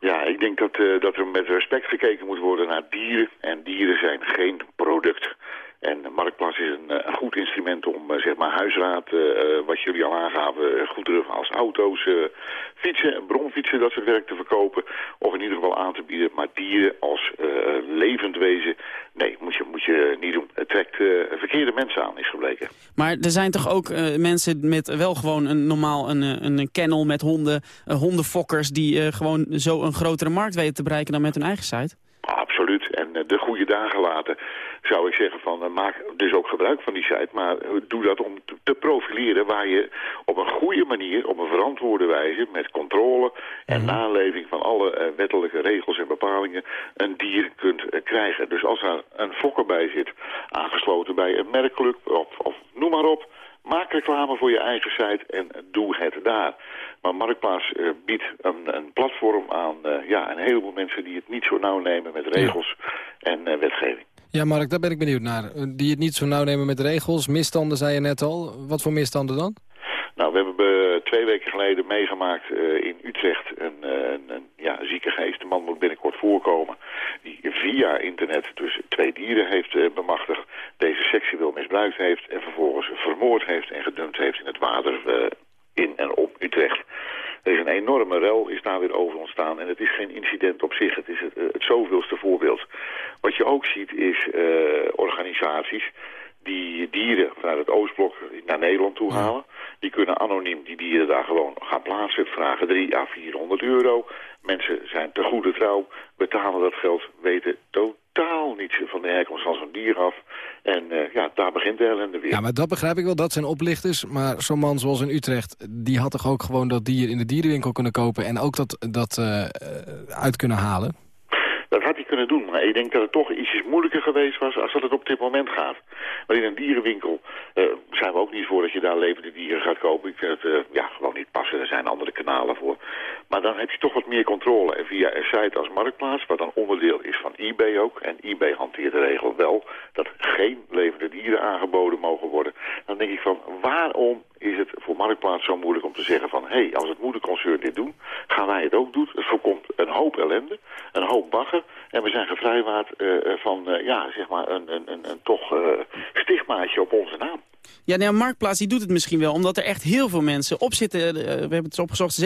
Speaker 17: Ja, ik denk dat, uh, dat er met respect gekeken moet worden naar dieren. En dieren zijn geen product. En Marktplaats is een, eh, goed instrument om, eh, zeg maar, huisraad, eh, wat jullie al aangaven, goederen als auto's, fietsen, bronfietsen, dat soort werk te verkopen. Of in ieder geval aan te bieden. Maar dieren als levend wezen, nee, moet je, moet je niet doen. Het trekt verkeerde mensen aan, is gebleken.
Speaker 4: Maar er zijn toch ook mensen met wel gewoon een normaal een, een kennel met honden, hondenfokkers... die gewoon zo een grotere markt weten te bereiken dan met hun eigen site?
Speaker 17: Absoluut. En eh, de goede dagen laten zou ik zeggen van eh, maak dus ook gebruik van die site. Maar eh, doe dat om te- profileren waar je op een goede manier, op een verantwoorde wijze, met controle en naleving van alle wettelijke regels en bepalingen, een dier kunt krijgen. Dus als er een fokker bij zit, aangesloten bij een merkclub of, of noem maar op, Maak reclame voor je eigen site en doe het daar. Maar Marktplaats eh, biedt een, een platform aan eh, ja, een heleboel mensen die het niet zo nauw nemen met regels en eh, wetgeving.
Speaker 3: Ja, Mark, daar ben ik benieuwd naar. Die het niet zo nauw nemen met regels. Misstanden, zei je net al. Wat voor misstanden dan?
Speaker 17: Nou, we hebben twee weken geleden meegemaakt in Utrecht een, een, een ja, zieke geest. De man moet binnenkort voorkomen. Die via internet dus twee dieren heeft eh, bemachtigd. Deze seksueel misbruikt heeft en vervolgens vermoord heeft en gedumpt heeft in het water eh, in en op Utrecht. Er is een enorme rel, is daar weer over ontstaan. En het is geen incident op zich, het is het, eh, zoveelste voorbeeld. Wat je ook ziet is organisaties die dieren vanuit het Oostblok naar Nederland toe halen. Die kunnen anoniem die dieren daar gewoon gaan plaatsen, vragen 3 à 400 euro. Mensen zijn te goede trouw, betalen dat geld, weten totaal niets van de herkomst van zo'n dier af. En eh, ja, daar begint de ellende weer.
Speaker 3: Ja, maar dat begrijp ik wel. Dat zijn oplichters. Maar zo'n man zoals in Utrecht, die had toch ook gewoon dat dier in de dierenwinkel kunnen kopen... en ook dat, dat eh, uit kunnen halen?
Speaker 17: Dat had hij kunnen doen, maar ik denk dat het toch ietsjes moeilijker geweest was als dat het op dit moment gaat. Maar in een dierenwinkel eh, zijn we ook niet voor dat je daar levende dieren gaat kopen. Ik vind het eh, ja, gewoon niet passen, er zijn andere kanalen voor. Maar dan heb je toch wat meer controle. En via een site als Marktplaats, wat dan onderdeel is van eBay ook... en eBay hanteert de regel wel dat geen levende dieren aangeboden mogen worden... dan denk ik van, waarom is het voor Marktplaats zo moeilijk om te zeggen van... hé, hey, als het moederconcern dit doet, gaan wij het ook doen. Het voorkomt een hoop ellende, een hoop bagger... en we zijn gevrijwaard eh, van, eh, ja, zeg maar, een, een, een, een toch eh, stigmaatje op onze naam.
Speaker 4: Ja, nou, Marktplaats die doet het misschien wel, omdat er echt heel veel mensen op zitten. Eh, we hebben het opgezocht,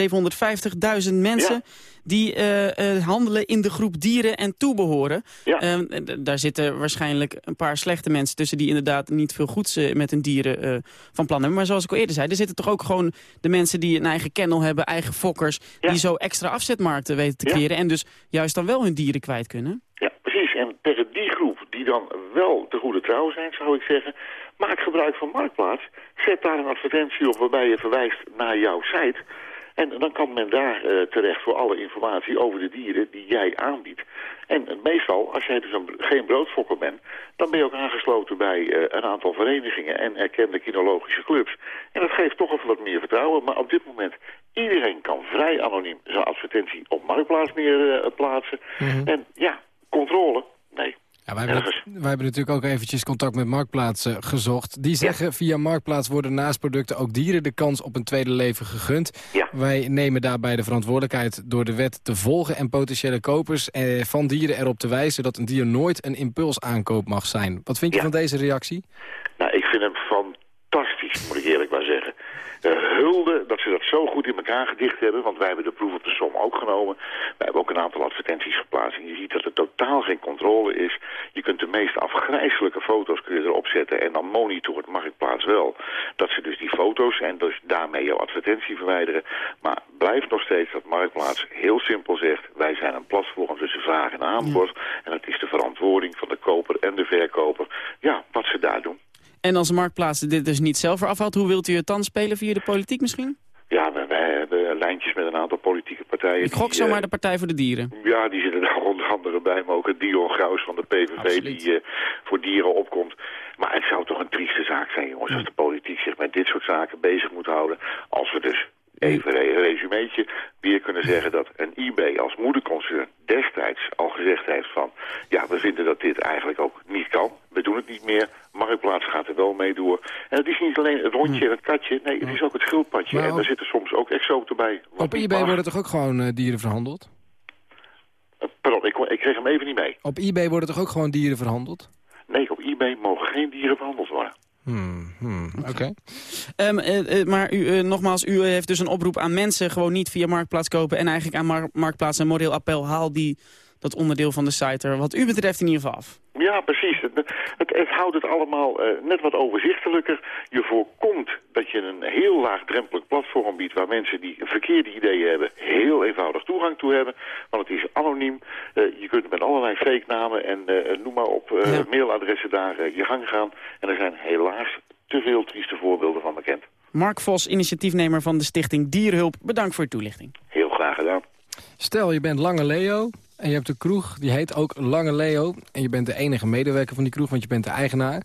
Speaker 4: 750.000 mensen die eh, eh, handelen in de groep dieren en toebehoren. Ehm, en d- daar zitten waarschijnlijk een paar slechte mensen tussen die inderdaad niet veel goeds eh, met hun dieren eh, van plan hebben. Maar zoals ik al eerder zei, er zitten toch ook gewoon de mensen die een eigen kennel hebben, eigen fokkers, die zo extra afzetmarkten weten te
Speaker 17: Ja.
Speaker 4: creëren en dus juist dan wel hun dieren kwijt kunnen.
Speaker 17: En tegen die groep die dan wel te goede trouw zijn, zou ik zeggen... maak gebruik van Marktplaats. Zet daar een advertentie op waarbij je verwijst naar jouw site... En dan kan men daar eh, terecht voor alle informatie over de dieren die jij aanbiedt. En eh, meestal, als jij dus een, geen broodfokker bent... dan ben je ook aangesloten bij eh, een aantal verenigingen en erkende kinologische clubs. En dat geeft toch even wat meer vertrouwen. Maar op dit moment, iedereen kan vrij anoniem zijn advertentie op Marktplaats neerplaatsen. En ja, controle, nee.
Speaker 3: Ja, wij, hebben wij hebben natuurlijk ook eventjes contact met Marktplaats eh, gezocht. Die zeggen via Marktplaats worden naast producten ook dieren de kans op een tweede leven gegund. Wij nemen daarbij de verantwoordelijkheid door de wet te volgen en potentiële kopers eh, van dieren erop te wijzen dat een dier nooit een impulsaankoop mag zijn. Wat vind je van deze reactie?
Speaker 17: Nou, ik vind hem fantastisch, moet ik eerlijk maar zeggen. Eh, hulde dat ze dat zo goed in elkaar gedicht hebben, want wij hebben de proef op de som ook genomen. Wij hebben ook een aantal advertenties geplaatst en je ziet dat er totaal geen controle is. Je kunt de meest afgrijzelijke foto's kun je erop zetten en dan monitort Marktplaats wel. Dat ze dus die foto's en dus daarmee jouw advertentie verwijderen. Maar blijft nog steeds dat Marktplaats heel simpel zegt, wij zijn een platform tussen vraag en aanbod. En het is de verantwoording van de koper en de verkoper, ja, wat ze daar doen.
Speaker 4: En als Marktplaats dit dus niet zelf afhoudt, hoe wilt u het dan spelen via de politiek misschien?
Speaker 17: Ja, wij, wij hebben lijntjes met een aantal politieke partijen.
Speaker 4: Ik gok zomaar
Speaker 17: eh,
Speaker 4: de Partij voor de Dieren.
Speaker 17: Ja, die zitten daar *laughs* onder andere bij, maar ook het Dion Graus van de PVV die eh, voor dieren opkomt. Maar het zou toch een trieste zaak zijn, jongens, als de politiek zich met dit soort zaken bezig moet houden. Als we dus, even een resumeetje, weer kunnen *laughs* zeggen dat een eBay als moederconcern destijds al gezegd heeft van... ja, we vinden dat dit eigenlijk ook niet kan. We doen het niet meer. Marktplaats mee door. En het is niet alleen het hondje en het katje. Nee, het is ook het schildpadje.
Speaker 3: Maar
Speaker 17: En daar zitten soms ook exoten bij.
Speaker 3: Op eBay worden toch ook gewoon eh, dieren verhandeld?
Speaker 17: Pardon, ik, kon- ik kreeg hem even niet mee.
Speaker 3: Op eBay worden toch ook gewoon dieren verhandeld?
Speaker 17: nee, op eBay mogen geen dieren behandeld worden.
Speaker 3: Hmm, hmm, Oké.
Speaker 4: Ehm, eh, maar u, nogmaals, u heeft dus een oproep aan mensen... gewoon niet via Marktplaats kopen en eigenlijk aan Mar Marktplaats een moreel appel... haal die, dat onderdeel van de site er wat u betreft in ieder geval af.
Speaker 17: Ja, precies. Het, het, het houdt het allemaal eh, net wat overzichtelijker. Je voorkomt dat je een heel laagdrempelig platform biedt... waar mensen die verkeerde ideeën hebben heel eenvoudig toegang toe hebben. Want het is anoniem. Eh, je kunt met allerlei fake namen en eh, noem maar op mailadressen daar je gang gaan. En er zijn helaas te veel trieste voorbeelden van bekend.
Speaker 4: Mark Vos, initiatiefnemer van de stichting Dierhulp. Bedankt voor de toelichting.
Speaker 17: Heel graag gedaan.
Speaker 3: Stel, je bent Lange Leo en je hebt een kroeg, die heet ook Lange Leo. En je bent de enige medewerker van die kroeg, want je bent de eigenaar.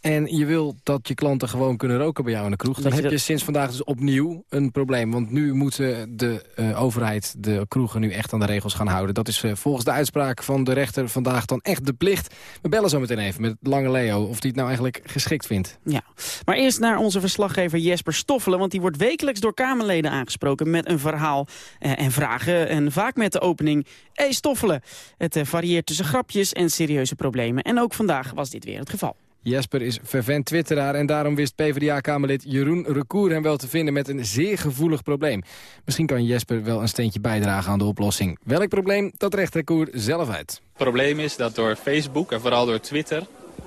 Speaker 3: En je wil dat je klanten gewoon kunnen roken bij jou in de kroeg. Dan heb je sinds vandaag dus opnieuw een probleem. Want nu moeten de uh, overheid de kroegen nu echt aan de regels gaan houden. Dat is uh, volgens de uitspraak van de rechter vandaag dan echt de plicht. We bellen zo meteen even met Lange Leo of die het nou eigenlijk geschikt vindt.
Speaker 4: Ja, maar eerst naar onze verslaggever Jesper Stoffelen. Want die wordt wekelijks door Kamerleden aangesproken met een verhaal uh, en vragen. En vaak met de opening, hé hey, Stoffelen. Het varieert tussen grapjes en serieuze problemen. En ook vandaag was dit weer het geval.
Speaker 3: Jesper is fervent twitteraar en daarom wist PvdA-kamerlid Jeroen Recour hem wel te vinden met een zeer gevoelig probleem. Misschien kan Jesper wel een steentje bijdragen aan de oplossing. Welk probleem, dat recht Recour zelf uit. Het
Speaker 18: probleem is dat door Facebook en vooral door Twitter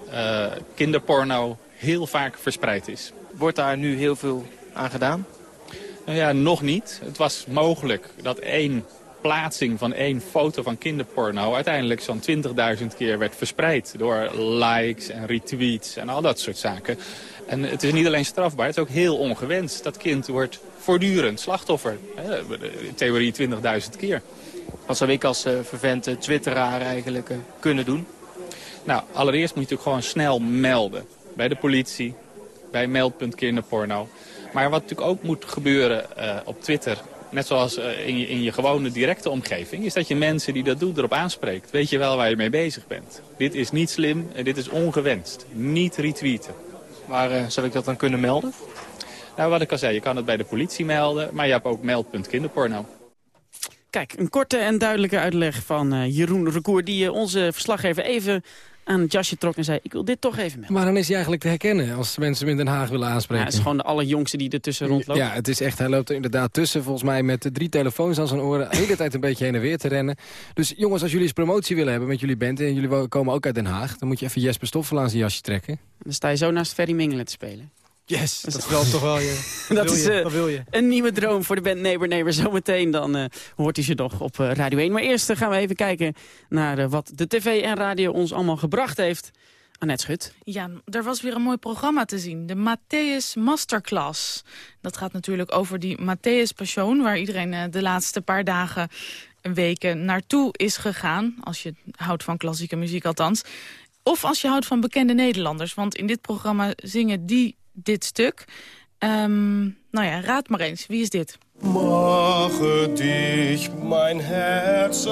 Speaker 18: uh, kinderporno heel vaak verspreid is.
Speaker 10: Wordt daar nu heel veel aan gedaan?
Speaker 18: Nou ja, nog niet. Het was mogelijk dat één plaatsing van één foto van kinderporno uiteindelijk zo'n 20.000 keer werd verspreid door likes en retweets en al dat soort zaken. En het is niet alleen strafbaar, het is ook heel ongewenst. Dat kind wordt voortdurend slachtoffer. In theorie 20.000 keer.
Speaker 10: Wat zou ik als uh, vervente twitteraar eigenlijk uh, kunnen doen?
Speaker 18: Nou, allereerst moet je natuurlijk gewoon snel melden. Bij de politie, bij meldpunt kinderporno. Maar wat natuurlijk ook moet gebeuren uh, op Twitter net zoals eh, in je, in je gewone directe omgeving, is dat je mensen die dat doen erop aanspreekt. Weet je wel waar je mee bezig bent. Dit is niet slim en dit is ongewenst. Niet retweeten.
Speaker 10: Waar uh, zou ik dat dan kunnen melden?
Speaker 18: Nou, wat ik al zei, je kan het bij de politie melden, maar je hebt ook meldpunt kinderporno.
Speaker 4: Kijk, een korte en duidelijke uitleg van uh, Jeroen Recour... die uh, onze verslaggever even aan het jasje trok en zei... ik wil dit toch even melden.
Speaker 3: Maar dan is hij eigenlijk te herkennen als mensen hem in Den Haag willen aanspreken.
Speaker 4: Ja, het is gewoon de allerjongste die er tussen rondloopt.
Speaker 3: Ja, het is echt, hij loopt er inderdaad tussen volgens mij met drie telefoons aan zijn oren. De hele tijd een beetje heen en weer te rennen. Dus jongens, als jullie eens promotie willen hebben met jullie band... en jullie komen ook uit Den Haag... dan moet je even Jesper Stoffel aan zijn jasje trekken.
Speaker 4: Dan sta je zo naast Ferry Mingelen te spelen.
Speaker 3: Yes, dat is wel toch wel je. *laughs*
Speaker 4: dat is uh, wil je? een nieuwe droom voor de band Neighbor Neighbor. Zometeen dan uh, hoort hij ze nog op uh, Radio 1. Maar eerst gaan we even kijken naar wat de tv en radio ons allemaal gebracht heeft. Annette Schut.
Speaker 16: Ja, er was weer een mooi programma te zien. De Matthäus Masterclass. Dat gaat natuurlijk over die Matthäus Passion... waar iedereen de laatste paar dagen, weken naartoe is gegaan. Als je houdt van klassieke muziek althans. Of als je houdt van bekende Nederlanders. Want in dit programma zingen die dit stuk. Um, nou ja, raad maar eens. Wie is dit?
Speaker 19: Mache dich mein Herz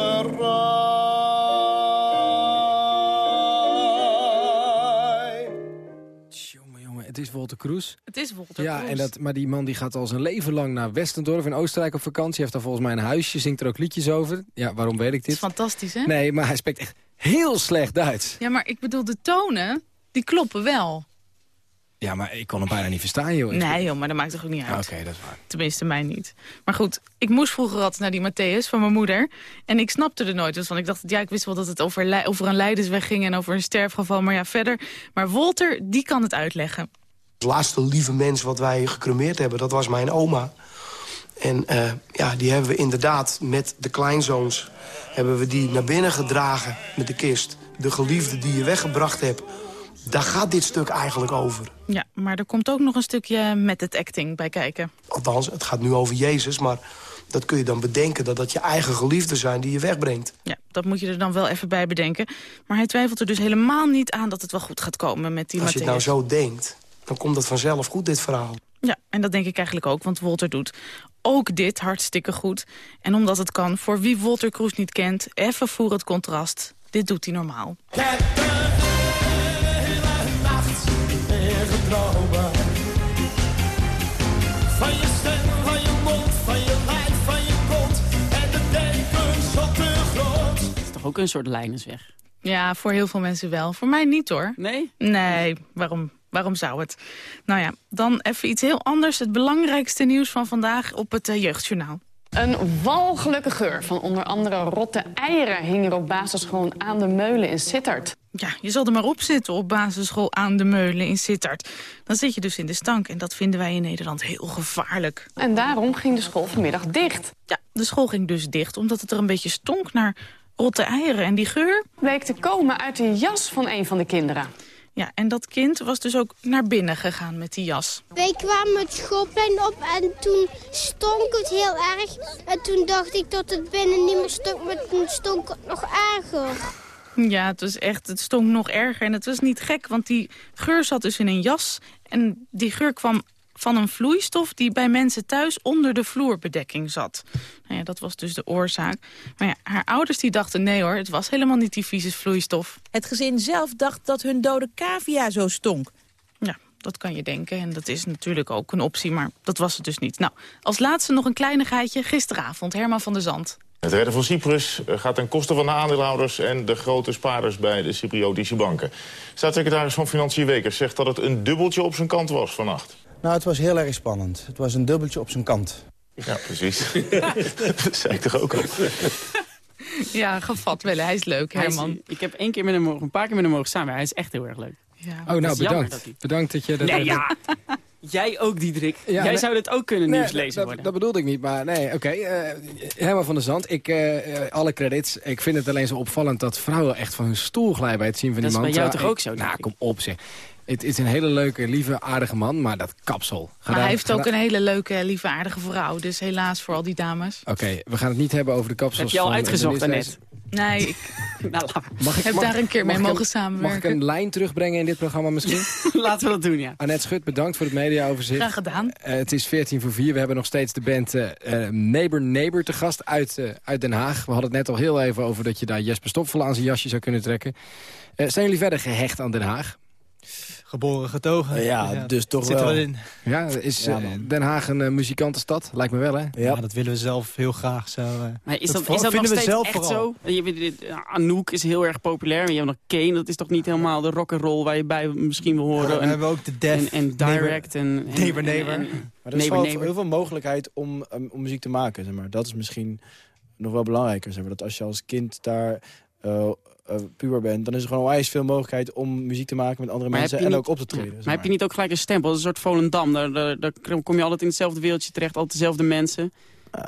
Speaker 3: Het is Wolter Kroes.
Speaker 16: Het is Wolter
Speaker 3: ja,
Speaker 16: Kroes.
Speaker 3: En dat, maar die man die gaat al zijn leven lang naar Westendorf in Oostenrijk op vakantie. heeft daar volgens mij een huisje, zingt er ook liedjes over. Ja, waarom weet ik dit? Het
Speaker 16: is fantastisch, hè?
Speaker 3: Nee, maar hij spreekt echt heel slecht Duits.
Speaker 16: Ja, maar ik bedoel, de tonen, die kloppen wel.
Speaker 3: Ja, maar ik kon hem bijna niet verstaan, joh.
Speaker 16: Nee, joh, maar dat maakt toch ook niet uit.
Speaker 3: Oké, okay, dat is waar.
Speaker 16: Tenminste, mij niet. Maar goed, ik moest vroeger altijd naar die Matthäus van mijn moeder. En ik snapte er nooit dus van. Ik dacht, ja, ik wist wel dat het over, over een leidersweg ging... en over een sterfgeval, maar ja, verder. Maar Wolter, die kan het uitleggen.
Speaker 20: Het laatste lieve mens wat wij gecremeerd hebben, dat was mijn oma. En uh, ja, die hebben we inderdaad met de kleinzoons... hebben we die naar binnen gedragen met de kist. De geliefde die je weggebracht hebt daar gaat dit stuk eigenlijk over.
Speaker 16: Ja, maar er komt ook nog een stukje met het acting bij kijken.
Speaker 20: Althans, het gaat nu over Jezus, maar dat kun je dan bedenken... dat dat je eigen geliefden zijn die je wegbrengt.
Speaker 16: Ja, dat moet je er dan wel even bij bedenken. Maar hij twijfelt er dus helemaal niet aan dat het wel goed gaat komen met die
Speaker 20: Als je het nou zo denkt, dan komt dat vanzelf goed, dit verhaal.
Speaker 16: Ja, en dat denk ik eigenlijk ook, want Wolter doet ook dit hartstikke goed. En omdat het kan, voor wie Wolter Kroes niet kent... even voor het contrast, dit doet hij normaal.
Speaker 19: Dromen. Van je stem, van je mond, van je lijf, van je kont. En de dekens op de grond.
Speaker 4: Dat is toch ook een soort lijnensweg?
Speaker 16: Ja, voor heel veel mensen wel. Voor mij niet hoor.
Speaker 4: Nee?
Speaker 16: Nee, waarom, waarom zou het? Nou ja, dan even iets heel anders. Het belangrijkste nieuws van vandaag op het uh, Jeugdjournaal.
Speaker 21: Een walgelijke geur van onder andere rotte eieren... hing er op basisschool aan de Meulen in Sittard.
Speaker 16: Ja, je zal er maar op zitten op basisschool aan de Meulen in Sittard. Dan zit je dus in de stank en dat vinden wij in Nederland heel gevaarlijk.
Speaker 21: En daarom ging de school vanmiddag dicht.
Speaker 16: Ja, de school ging dus dicht omdat het er een beetje stonk naar rotte eieren. En die geur...
Speaker 21: Bleek te komen uit de jas van een van de kinderen.
Speaker 16: Ja, en dat kind was dus ook naar binnen gegaan met die jas.
Speaker 22: Wij kwamen het schoolplein op en toen stonk het heel erg. En toen dacht ik dat het binnen niet meer stonk, maar toen stonk het nog erger.
Speaker 16: Ja, het was echt, het stonk nog erger. En het was niet gek, want die geur zat dus in een jas. En die geur kwam van een vloeistof die bij mensen thuis onder de vloerbedekking zat. Nou ja, dat was dus de oorzaak. Maar ja, haar ouders die dachten, nee hoor, het was helemaal niet die vieze vloeistof.
Speaker 23: Het gezin zelf dacht dat hun dode cavia zo stonk.
Speaker 16: Ja, dat kan je denken. En dat is natuurlijk ook een optie, maar dat was het dus niet. Nou, als laatste nog een kleinigheidje. Gisteravond, Herman van der Zand.
Speaker 24: Het redden van Cyprus gaat ten koste van de aandeelhouders... en de grote spaarders bij de Cypriotische banken. Staatssecretaris van Financiën Wekers zegt dat het een dubbeltje op zijn kant was vannacht.
Speaker 25: Nou, het was heel erg spannend. Het was een dubbeltje op zijn kant.
Speaker 24: Ja, precies. *laughs* dat zei ik toch ook al. *laughs*
Speaker 16: Ja, gevat wel. Hij is leuk, Herman.
Speaker 4: Is, ik heb één keer met hem, een paar keer met hem mogen samen. Hij is echt heel erg leuk.
Speaker 16: Ja.
Speaker 3: Oh, nou, bedankt. Dat bedankt dat je... Dat
Speaker 4: nee, ja. *laughs* Jij ook, Diederik.
Speaker 3: Ja,
Speaker 4: Jij
Speaker 3: nee,
Speaker 4: zou dit ook kunnen
Speaker 3: nee, dat,
Speaker 4: worden.
Speaker 3: Dat bedoelde ik niet, maar nee, oké. Okay. Uh, Herman van der Zand, ik, uh, alle credits. Ik vind het alleen zo opvallend dat vrouwen echt van hun stoel glijden bij het zien van
Speaker 4: dat
Speaker 3: die man.
Speaker 4: Dat is bij jou toch ook zo?
Speaker 3: Nou, kom op zeg. Het is een hele leuke, lieve, aardige man, maar dat kapsel.
Speaker 16: Maar hij heeft ook een hele leuke, lieve, aardige vrouw. Dus helaas voor al die dames.
Speaker 3: Oké, okay, we gaan het niet hebben over de kapsels
Speaker 4: Heb je al
Speaker 3: van
Speaker 4: uitgezocht daarnet?
Speaker 16: Nee, ik *laughs*
Speaker 4: nou,
Speaker 3: mag ik,
Speaker 16: heb
Speaker 3: mag,
Speaker 16: daar een keer mee mogen samenwerken.
Speaker 3: Mag ik een lijn terugbrengen in dit programma misschien? *laughs*
Speaker 4: Laten we dat doen, ja.
Speaker 3: Annette Schut, bedankt voor het mediaoverzicht.
Speaker 16: Graag gedaan.
Speaker 3: Uh, het is 14 voor 4. We hebben nog steeds de band uh, Neighbor Neighbor te gast uit, uh, uit Den Haag. We hadden het net al heel even over dat je daar Jesper Stopvol aan zijn jasje zou kunnen trekken. zijn jullie verder gehecht aan Den Haag?
Speaker 7: Geboren getogen.
Speaker 6: Ja, ja, dus toch
Speaker 7: zit
Speaker 6: wel.
Speaker 7: er wel in.
Speaker 3: Ja, is ja, Den Haag een uh, muzikantenstad? Lijkt me wel, hè?
Speaker 7: Ja. ja, dat willen we zelf heel graag zo. Uh,
Speaker 4: maar is dat, dat, is dat
Speaker 7: vinden
Speaker 4: nog
Speaker 7: we zelf
Speaker 4: echt
Speaker 7: vooral.
Speaker 4: zo? Je weet, Anouk is heel erg populair. Maar je hebt nog Kane, dat is toch niet helemaal de rock'n'roll waar je bij misschien wil horen.
Speaker 7: Ja, we hebben ook de Def.
Speaker 4: En, en Direct. En, en,
Speaker 7: neighbor, neighbor.
Speaker 4: En,
Speaker 6: en, maar er is
Speaker 4: neighbor,
Speaker 6: heel veel mogelijkheid om, um, om muziek te maken. Zeg maar. Dat is misschien nog wel belangrijker. Zeg maar. Dat als je als kind daar... Uh, uh, puber bent, dan is er gewoon onwijs veel mogelijkheid om muziek te maken met andere
Speaker 4: maar
Speaker 6: mensen en
Speaker 4: niet,
Speaker 6: ook op te treden.
Speaker 4: Maar, maar heb je niet ook gelijk een stempel? Dat is een soort Volendam. Daar, daar, daar kom je altijd in hetzelfde wereldje terecht, altijd dezelfde mensen.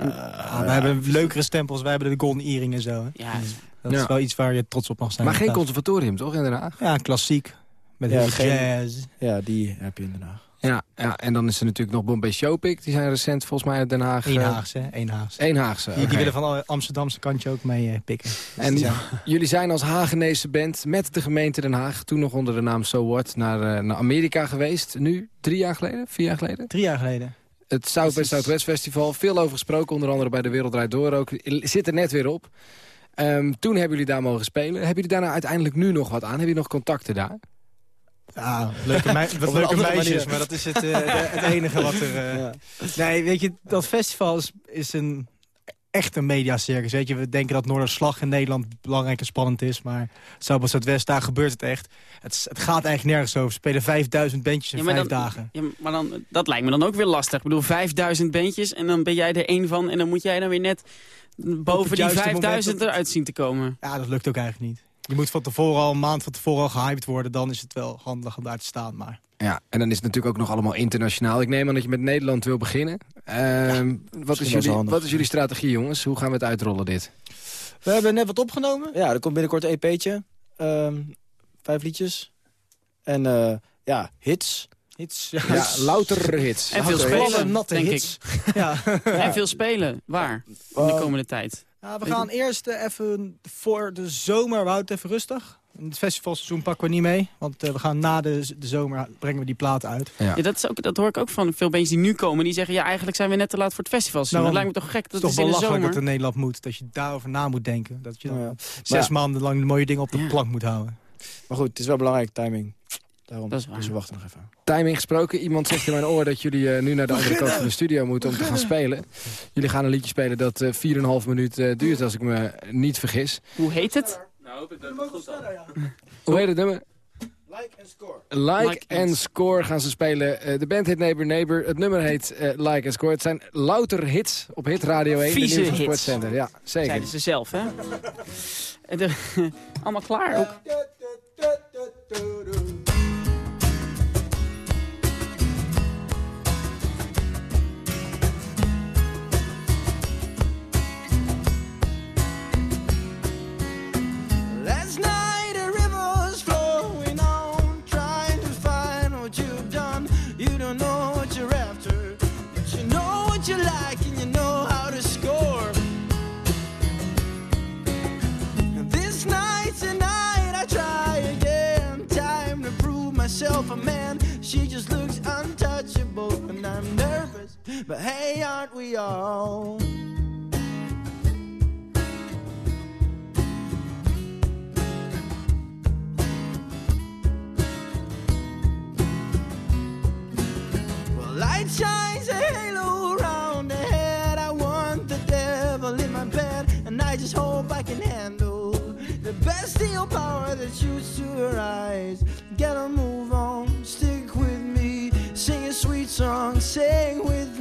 Speaker 7: Uh, ah, wij hebben leukere stempels, wij hebben de Golden Earring en zo. Hè?
Speaker 4: Ja,
Speaker 7: dat
Speaker 3: ja.
Speaker 7: is wel iets waar je trots op mag zijn.
Speaker 3: Maar geen conservatorium, toch, in Den Haag?
Speaker 7: Ja, klassiek. Met
Speaker 6: ja,
Speaker 7: geen... jazz.
Speaker 6: Ja, die heb je in Den Haag.
Speaker 3: Ja, ja, en dan is er natuurlijk nog Bombay Showpick. Die zijn recent volgens mij uit Den Haag.
Speaker 7: Eén Haagse, één Haagse.
Speaker 3: Eén Haagse,
Speaker 7: Die, die willen van het Amsterdamse kantje ook mee uh, pikken.
Speaker 3: Dus en zijn... jullie zijn als Hagenese band met de gemeente Den Haag... toen nog onder de naam So What naar, uh, naar Amerika geweest. Nu drie jaar geleden, vier jaar geleden?
Speaker 7: Drie jaar geleden.
Speaker 3: Het South by Southwest Festival. Veel over gesproken, onder andere bij de Wereldrijd Door ook. Zit er net weer op. Um, toen hebben jullie daar mogen spelen. Hebben jullie daarna uiteindelijk nu nog wat aan? Hebben jullie nog contacten daar?
Speaker 7: Ja, leuke, mei *laughs* wat leuke meisjes, manier. maar dat is het, uh, de, het *laughs* enige wat er... Uh... Ja. Nee, weet je, dat festival is, is een echt een mediacircus. Weet je, we denken dat Noorderslag in Nederland belangrijk en spannend is, maar Zuid Zuidwest, daar gebeurt het echt. Het, het, gaat eigenlijk nergens over. We spelen 5000 bandjes in
Speaker 4: ja,
Speaker 7: vijf
Speaker 4: dan,
Speaker 7: dagen.
Speaker 4: Ja, maar dan, dat lijkt me dan ook weer lastig. Ik bedoel, 5000 bandjes en dan ben jij er één van en dan moet jij dan weer net boven die 5000 eruit zien te komen.
Speaker 7: Ja, dat lukt ook eigenlijk niet. Je moet van tevoren al een maand van tevoren al gehyped worden. Dan is het wel handig om daar te staan. Maar...
Speaker 3: Ja, en dan is het natuurlijk ook nog allemaal internationaal. Ik neem aan dat je met Nederland wil beginnen. Uh, ja, wat, is jullie, wat is jullie strategie, jongens? Hoe gaan we het uitrollen, dit?
Speaker 7: We hebben net wat opgenomen.
Speaker 6: Ja, er komt binnenkort een EP'tje. Uh, vijf liedjes. En uh, ja, hits.
Speaker 7: Hits,
Speaker 3: ja. ja louter hits.
Speaker 4: En veel spelen,
Speaker 7: natte
Speaker 4: denk
Speaker 7: hits.
Speaker 4: ik. ja. *laughs* En veel spelen. Waar? In de komende tijd.
Speaker 7: Ja, we gaan eerst uh, even voor de zomer, we houden het even rustig. Het festivalseizoen pakken we niet mee, want uh, we gaan na de, de zomer brengen we die plaat uit.
Speaker 4: Ja. ja dat, is ook, dat hoor ik ook van veel bandjes die nu komen. Die zeggen, ja eigenlijk zijn we net te laat voor het festivalseizoen. Nou, dat lijkt me toch gek, dat
Speaker 7: het is
Speaker 4: toch
Speaker 7: wel
Speaker 4: in de zomer.
Speaker 7: dat in Nederland moet, dat je daarover na moet denken. Dat je dan
Speaker 6: ja.
Speaker 7: zes ja. maanden lang de mooie dingen op de plank moet houden.
Speaker 6: Maar goed, het is wel belangrijk, timing. Daarom,
Speaker 4: dat is waar.
Speaker 6: dus we wachten nog even.
Speaker 3: Timing gesproken. Iemand zegt in mijn oor dat jullie uh, nu naar de andere kant van de studio moeten om te gaan spelen. Jullie gaan een liedje spelen dat uh, 4,5 minuut uh, duurt, als ik me niet vergis.
Speaker 4: Hoe heet het?
Speaker 26: hoop ik dat het goed.
Speaker 3: Hoe heet het nummer?
Speaker 20: Like and score.
Speaker 3: Like,
Speaker 4: Like
Speaker 3: and Score gaan ze spelen. Eh, de band heet Neighbor Neighbor. Het nummer heet eh, Like and Score. Het zijn louter hits op Hit Radio 1.
Speaker 4: Vieze
Speaker 3: de
Speaker 4: hits.
Speaker 3: Sportcenter. Ja, zeker.
Speaker 4: Zeiden ze zelf, hè? *laughs* *laughs* Allemaal klaar ook.
Speaker 12: Myself a man. She just looks untouchable and I'm nervous, but hey, aren't we all? Well, light shines a halo around the head. I want the devil in my bed, and I just hope I can handle the bestial power that shoots through her eyes. Get a move on, stick with me, sing a sweet song, sing with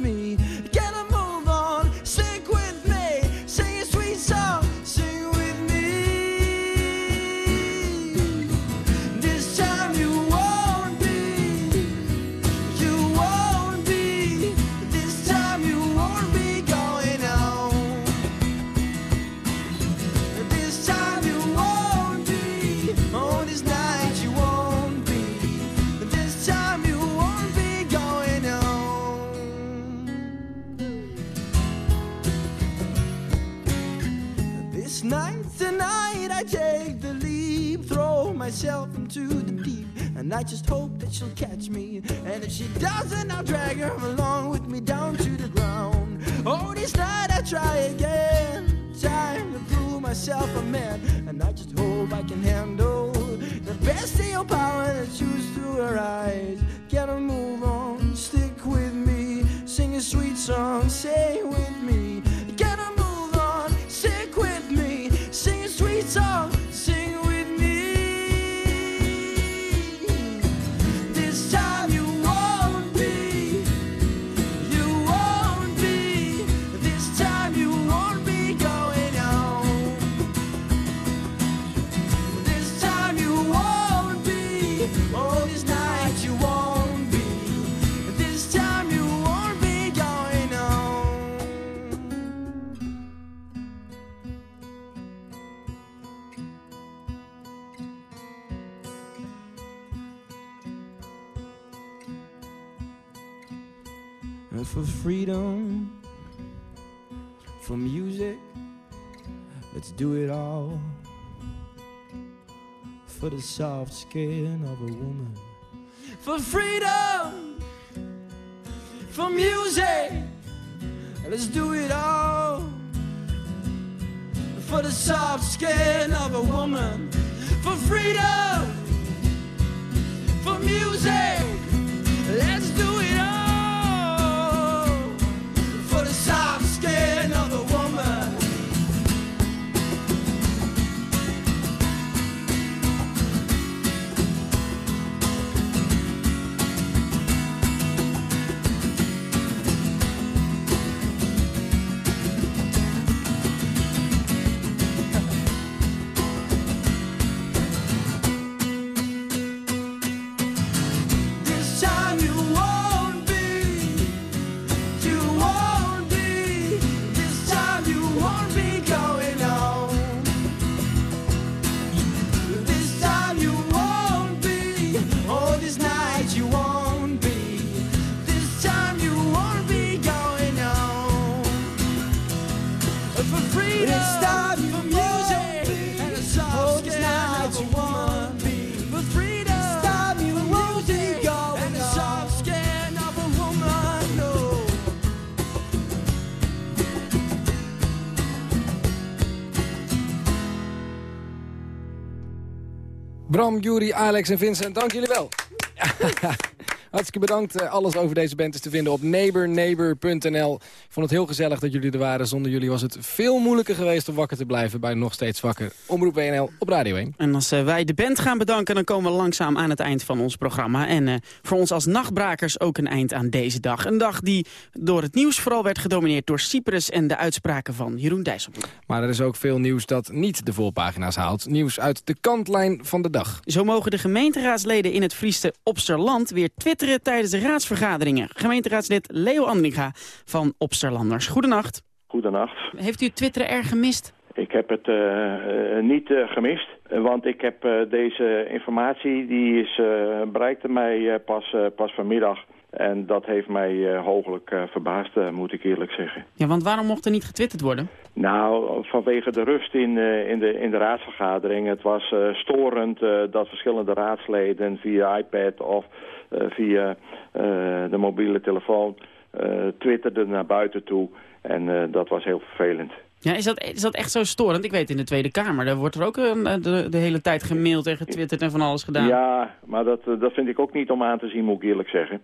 Speaker 12: myself into the deep, and I just hope that she'll catch me. And if she doesn't, I'll drag her along with me down to the ground. Oh, this night I try again, time to prove myself a man, and I just hope I can handle the bestial power that shoots through her eyes. Get a move on, stick with me, sing a sweet song, say with me. And for freedom, for music, let's do it all. For the soft skin of a woman, for freedom, for music, let's do it all. For the soft skin of a woman, for freedom, for music,
Speaker 3: Bram, Juri, Alex en Vincent, dank jullie wel. Hartstikke bedankt. Eh, alles over deze band is te vinden op neighborneighbor.nl. Ik vond het heel gezellig dat jullie er waren. Zonder jullie was het veel moeilijker geweest om wakker te blijven... bij Nog Steeds Wakker. Omroep WNL op Radio 1.
Speaker 4: En als eh, wij de band gaan bedanken, dan komen we langzaam aan het eind van ons programma. En eh, voor ons als nachtbrakers ook een eind aan deze dag. Een dag die door het nieuws vooral werd gedomineerd door Cyprus... en de uitspraken van Jeroen Dijsselbloem.
Speaker 3: Maar er is ook veel nieuws dat niet de voorpagina's haalt. Nieuws uit de kantlijn van de dag.
Speaker 4: Zo mogen de gemeenteraadsleden in het Friese Opsterland weer twitteren tijdens de raadsvergaderingen. Gemeenteraadslid Leo Andringa van Opsterlanders. Goedenacht.
Speaker 26: Goedenacht.
Speaker 4: Heeft u twitteren erg gemist?
Speaker 26: Ik heb het uh, uh, niet uh, gemist, want ik heb deze informatie, die is, bereikte mij pas, pas vanmiddag. En dat heeft mij hooglijk verbaasd, moet ik eerlijk zeggen.
Speaker 4: Ja, want waarom mocht er niet getwitterd worden?
Speaker 26: Nou, vanwege de rust in, in, de, in de raadsvergadering. Het was storend dat verschillende raadsleden via iPad of via de mobiele telefoon twitterden naar buiten toe. En dat was heel vervelend.
Speaker 4: Ja, is dat, is dat echt zo storend? Ik weet in de Tweede Kamer, daar wordt er ook de, de, hele tijd gemaild en getwitterd en van alles gedaan.
Speaker 26: Ja, maar dat, dat vind ik ook niet om aan te zien, moet ik eerlijk zeggen.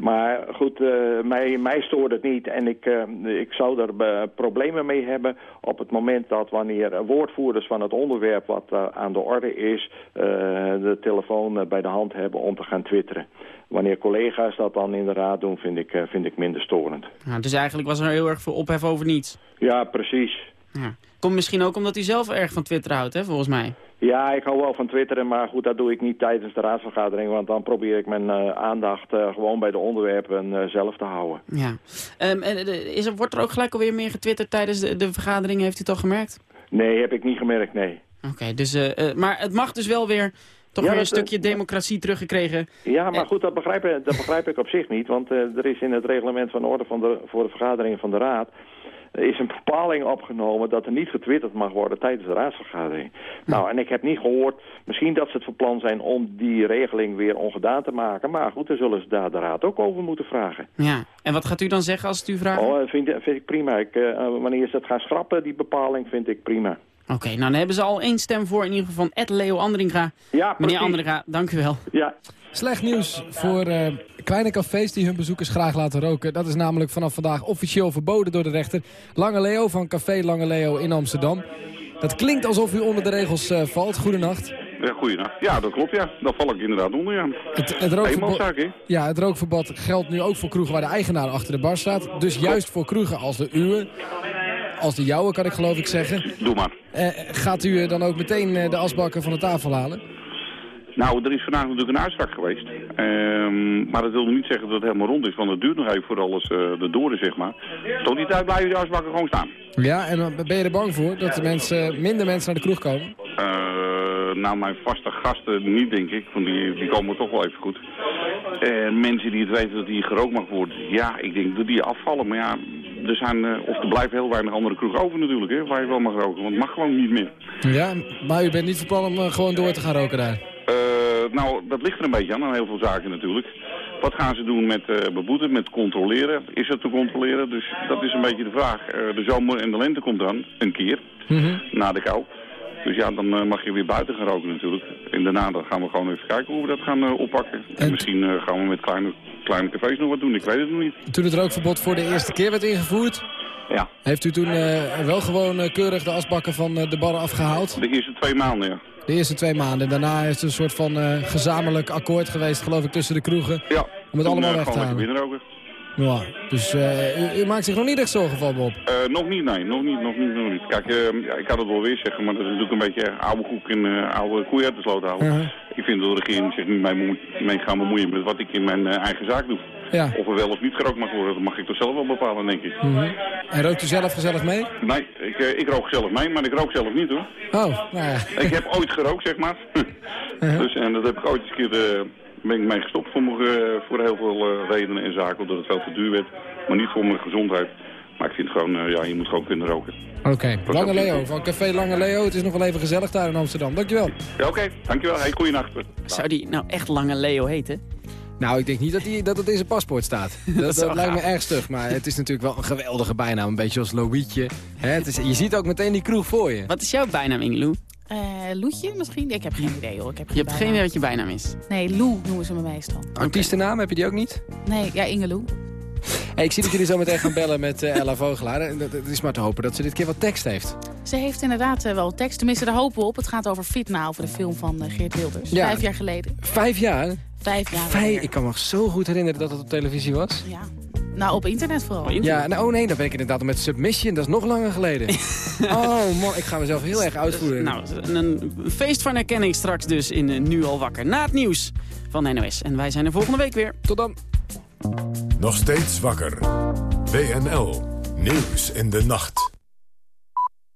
Speaker 26: Maar goed, uh, mij, mij stoort het niet en ik, uh, ik zou er problemen mee hebben op het moment dat wanneer woordvoerders van het onderwerp wat aan de orde is, de telefoon bij de hand hebben om te gaan twitteren. Wanneer collega's dat dan inderdaad doen, vind ik, vind ik minder storend.
Speaker 4: Dus eigenlijk was er heel erg veel ophef over niets?
Speaker 26: Ja, precies.
Speaker 4: Ja. Komt misschien ook omdat u zelf erg van Twitter houdt, hè, volgens mij?
Speaker 26: Ja, ik hou wel van twitteren, maar goed, dat doe ik niet tijdens de raadsvergadering. Want dan probeer ik mijn uh, aandacht uh, gewoon bij de onderwerpen uh, zelf te houden.
Speaker 4: Ja. Um, en, is er, wordt er ook gelijk alweer meer getwitterd tijdens de, de vergadering, heeft u het al gemerkt?
Speaker 26: Nee, heb ik niet gemerkt, nee.
Speaker 4: Oké, okay, dus, maar het mag dus wel weer toch ja, weer een stukje democratie teruggekregen.
Speaker 26: Ja, maar goed, dat begrijp, dat begrijp ik op zich niet. Want er is in het reglement van orde van de, voor de vergaderingen van de Raad is een bepaling opgenomen dat er niet getwitterd mag worden tijdens de raadsvergadering. Nou, en ik heb niet gehoord, misschien dat ze het van plan zijn om die regeling weer ongedaan te maken. Maar goed, dan zullen ze daar de raad ook over moeten vragen.
Speaker 4: Ja, en wat gaat u dan zeggen als het u vraagt?
Speaker 26: Oh, vind, vind ik prima. Ik, uh, wanneer ze het gaan schrappen, die bepaling, vind ik prima.
Speaker 4: Oké, okay, nou dan hebben ze al één stem voor, in ieder geval van Ed Leo Andringa.
Speaker 26: Ja,
Speaker 4: Meneer Andringa, dank u wel.
Speaker 26: Ja.
Speaker 3: Slecht nieuws voor uh, kleine cafés die hun bezoekers graag laten roken. Dat is namelijk vanaf vandaag officieel verboden door de rechter. Lange Leo van Café Lange Leo in Amsterdam. Dat klinkt alsof u onder de regels uh, valt. Goedenacht.
Speaker 27: Ja, goedenacht. Ja, dat klopt, ja. Dat val ik inderdaad onder, ja.
Speaker 3: Het, het, rookverbod, ja, het rookverbod geldt nu ook voor kroegen waar de eigenaar achter de bar staat. Dus juist voor kroegen als de uwe. Als de jouwe, kan ik geloof ik zeggen.
Speaker 27: Doe maar.
Speaker 3: Uh, gaat u dan ook meteen de asbakken van de tafel halen?
Speaker 27: Nou, er is vandaag natuurlijk een uitspraak geweest. Um, maar dat wil nog niet zeggen dat het helemaal rond is, want het duurt nog even voor alles uh, erdoor is, zeg maar. Tot die tijd blijven de asbakken gewoon staan.
Speaker 3: Ja, en ben je er bang voor dat de mensen, minder mensen naar de kroeg komen?
Speaker 27: Uh, nou, mijn vaste gasten niet, denk ik, want die, die komen toch wel even goed. Uh, mensen die het weten dat hier gerookt mag worden, ja, ik denk dat die afvallen. Maar ja, er zijn, of er blijven heel weinig andere kroegen over natuurlijk, hè, waar je wel mag roken. Want het mag gewoon niet meer.
Speaker 3: Ja, maar u bent niet van plan om gewoon door te gaan roken daar?
Speaker 27: Uh, nou, dat ligt er een beetje aan, aan heel veel zaken natuurlijk. Wat gaan ze doen met uh, beboeten, met controleren? Is het te controleren? Dus dat is een beetje de vraag. Uh, de zomer en de lente komt dan, een keer,
Speaker 3: mm -hmm.
Speaker 27: na de kou. Dus ja, dan uh, mag je weer buiten gaan roken natuurlijk. En daarna dan gaan we gewoon even kijken hoe we dat gaan oppakken. En, en misschien gaan we met kleine, kleine cafés nog wat doen, ik weet het nog niet.
Speaker 3: Toen het rookverbod voor de eerste keer werd ingevoerd...
Speaker 27: Ja.
Speaker 3: Heeft u toen wel gewoon keurig de asbakken van de barren afgehaald?
Speaker 27: De eerste twee maanden, ja.
Speaker 3: De eerste twee maanden. Daarna is het een soort van uh, gezamenlijk akkoord geweest, geloof ik, tussen de kroegen.
Speaker 27: Ja.
Speaker 3: Om het allemaal weg te halen. Ja, dus uh, u, u, maakt zich nog niet echt zorgen van, Bob?
Speaker 27: Uh, nog niet, nee. Nog niet, nog niet, nog niet. Kijk, ja, ik kan het wel weer zeggen, maar dat is natuurlijk een beetje oude koek en oude koeien uit de sloot houden.
Speaker 3: -huh.
Speaker 27: Ik vind dat de regering zich niet mee, mee gaan bemoeien met wat ik in mijn eigen zaak doe.
Speaker 3: Ja.
Speaker 27: Of er wel of niet gerookt mag worden, dat mag ik toch zelf wel bepalen, denk ik.
Speaker 3: Mm -hmm. En rookt u zelf gezellig mee?
Speaker 27: Nee, ik, ik rook zelf mee, maar ik rook zelf niet hoor.
Speaker 3: Oh, nou ja.
Speaker 27: Ik heb ooit gerookt, zeg maar.
Speaker 3: -huh. *laughs*
Speaker 27: dus, en dat heb ik ooit eens een keer... Ben ik mee gestopt voor, uh, voor heel veel uh, redenen en zaken, omdat het veel te duur werd. Maar niet voor mijn gezondheid. Maar ik vind gewoon, uh, ja, je moet gewoon kunnen roken.
Speaker 3: Oké, okay. Lange Leo, van Café Lange Leo. Het is nog wel even gezellig daar in Amsterdam. Dankjewel.
Speaker 27: Ja, oké. Okay. Dankjewel. Hey, goeienacht.
Speaker 4: Zou die nou echt Lange Leo heten?
Speaker 3: Nou, ik denk niet dat, die, dat het in zijn paspoort staat. *laughs* Dat, dat, dat lijkt me erg stug. Maar het is natuurlijk wel een geweldige bijnaam. Een beetje als Louietje. Hè, het is, je ziet ook meteen die kroeg voor je.
Speaker 4: Wat is jouw bijnaam, Ingeloe?
Speaker 16: Eh, Loetje misschien? Ik heb geen idee hoor. Ik heb
Speaker 4: Je hebt geen idee wat je bijnaam is.
Speaker 16: Nee, Lou noemen ze me meestal.
Speaker 3: Artiestennaam, heb je die ook niet?
Speaker 16: Nee, ja, Inge Lou.
Speaker 3: Hey, ik zie dat jullie zo meteen gaan bellen met eh, Ella Vogelaar. En dat- Het is maar te hopen dat ze dit keer wat tekst heeft.
Speaker 16: Ze heeft inderdaad eh, wel tekst. Tenminste, daar hopen we op. Het gaat over Fitna, over de film van Geert Wilders.
Speaker 3: Ja.
Speaker 16: Vijf jaar geleden.
Speaker 3: Vijf jaar?
Speaker 16: Vijf jaar.
Speaker 3: Vijf, ik kan me nog zo goed herinneren dat het op televisie was.
Speaker 16: Ja. Nou, op internet vooral.
Speaker 3: Ja, nou, oh nee, dan ben ik inderdaad met Submission. Dat is nog langer geleden. *laughs* oh man, ik ga mezelf heel erg uitvoeren.
Speaker 4: Nou, een, een feest van herkenning straks dus in eh, Nu al wakker. Na het nieuws van NOS. En wij zijn er volgende week weer.
Speaker 3: Tot dan.
Speaker 2: Nog steeds wakker. WNL. Nieuws in de nacht.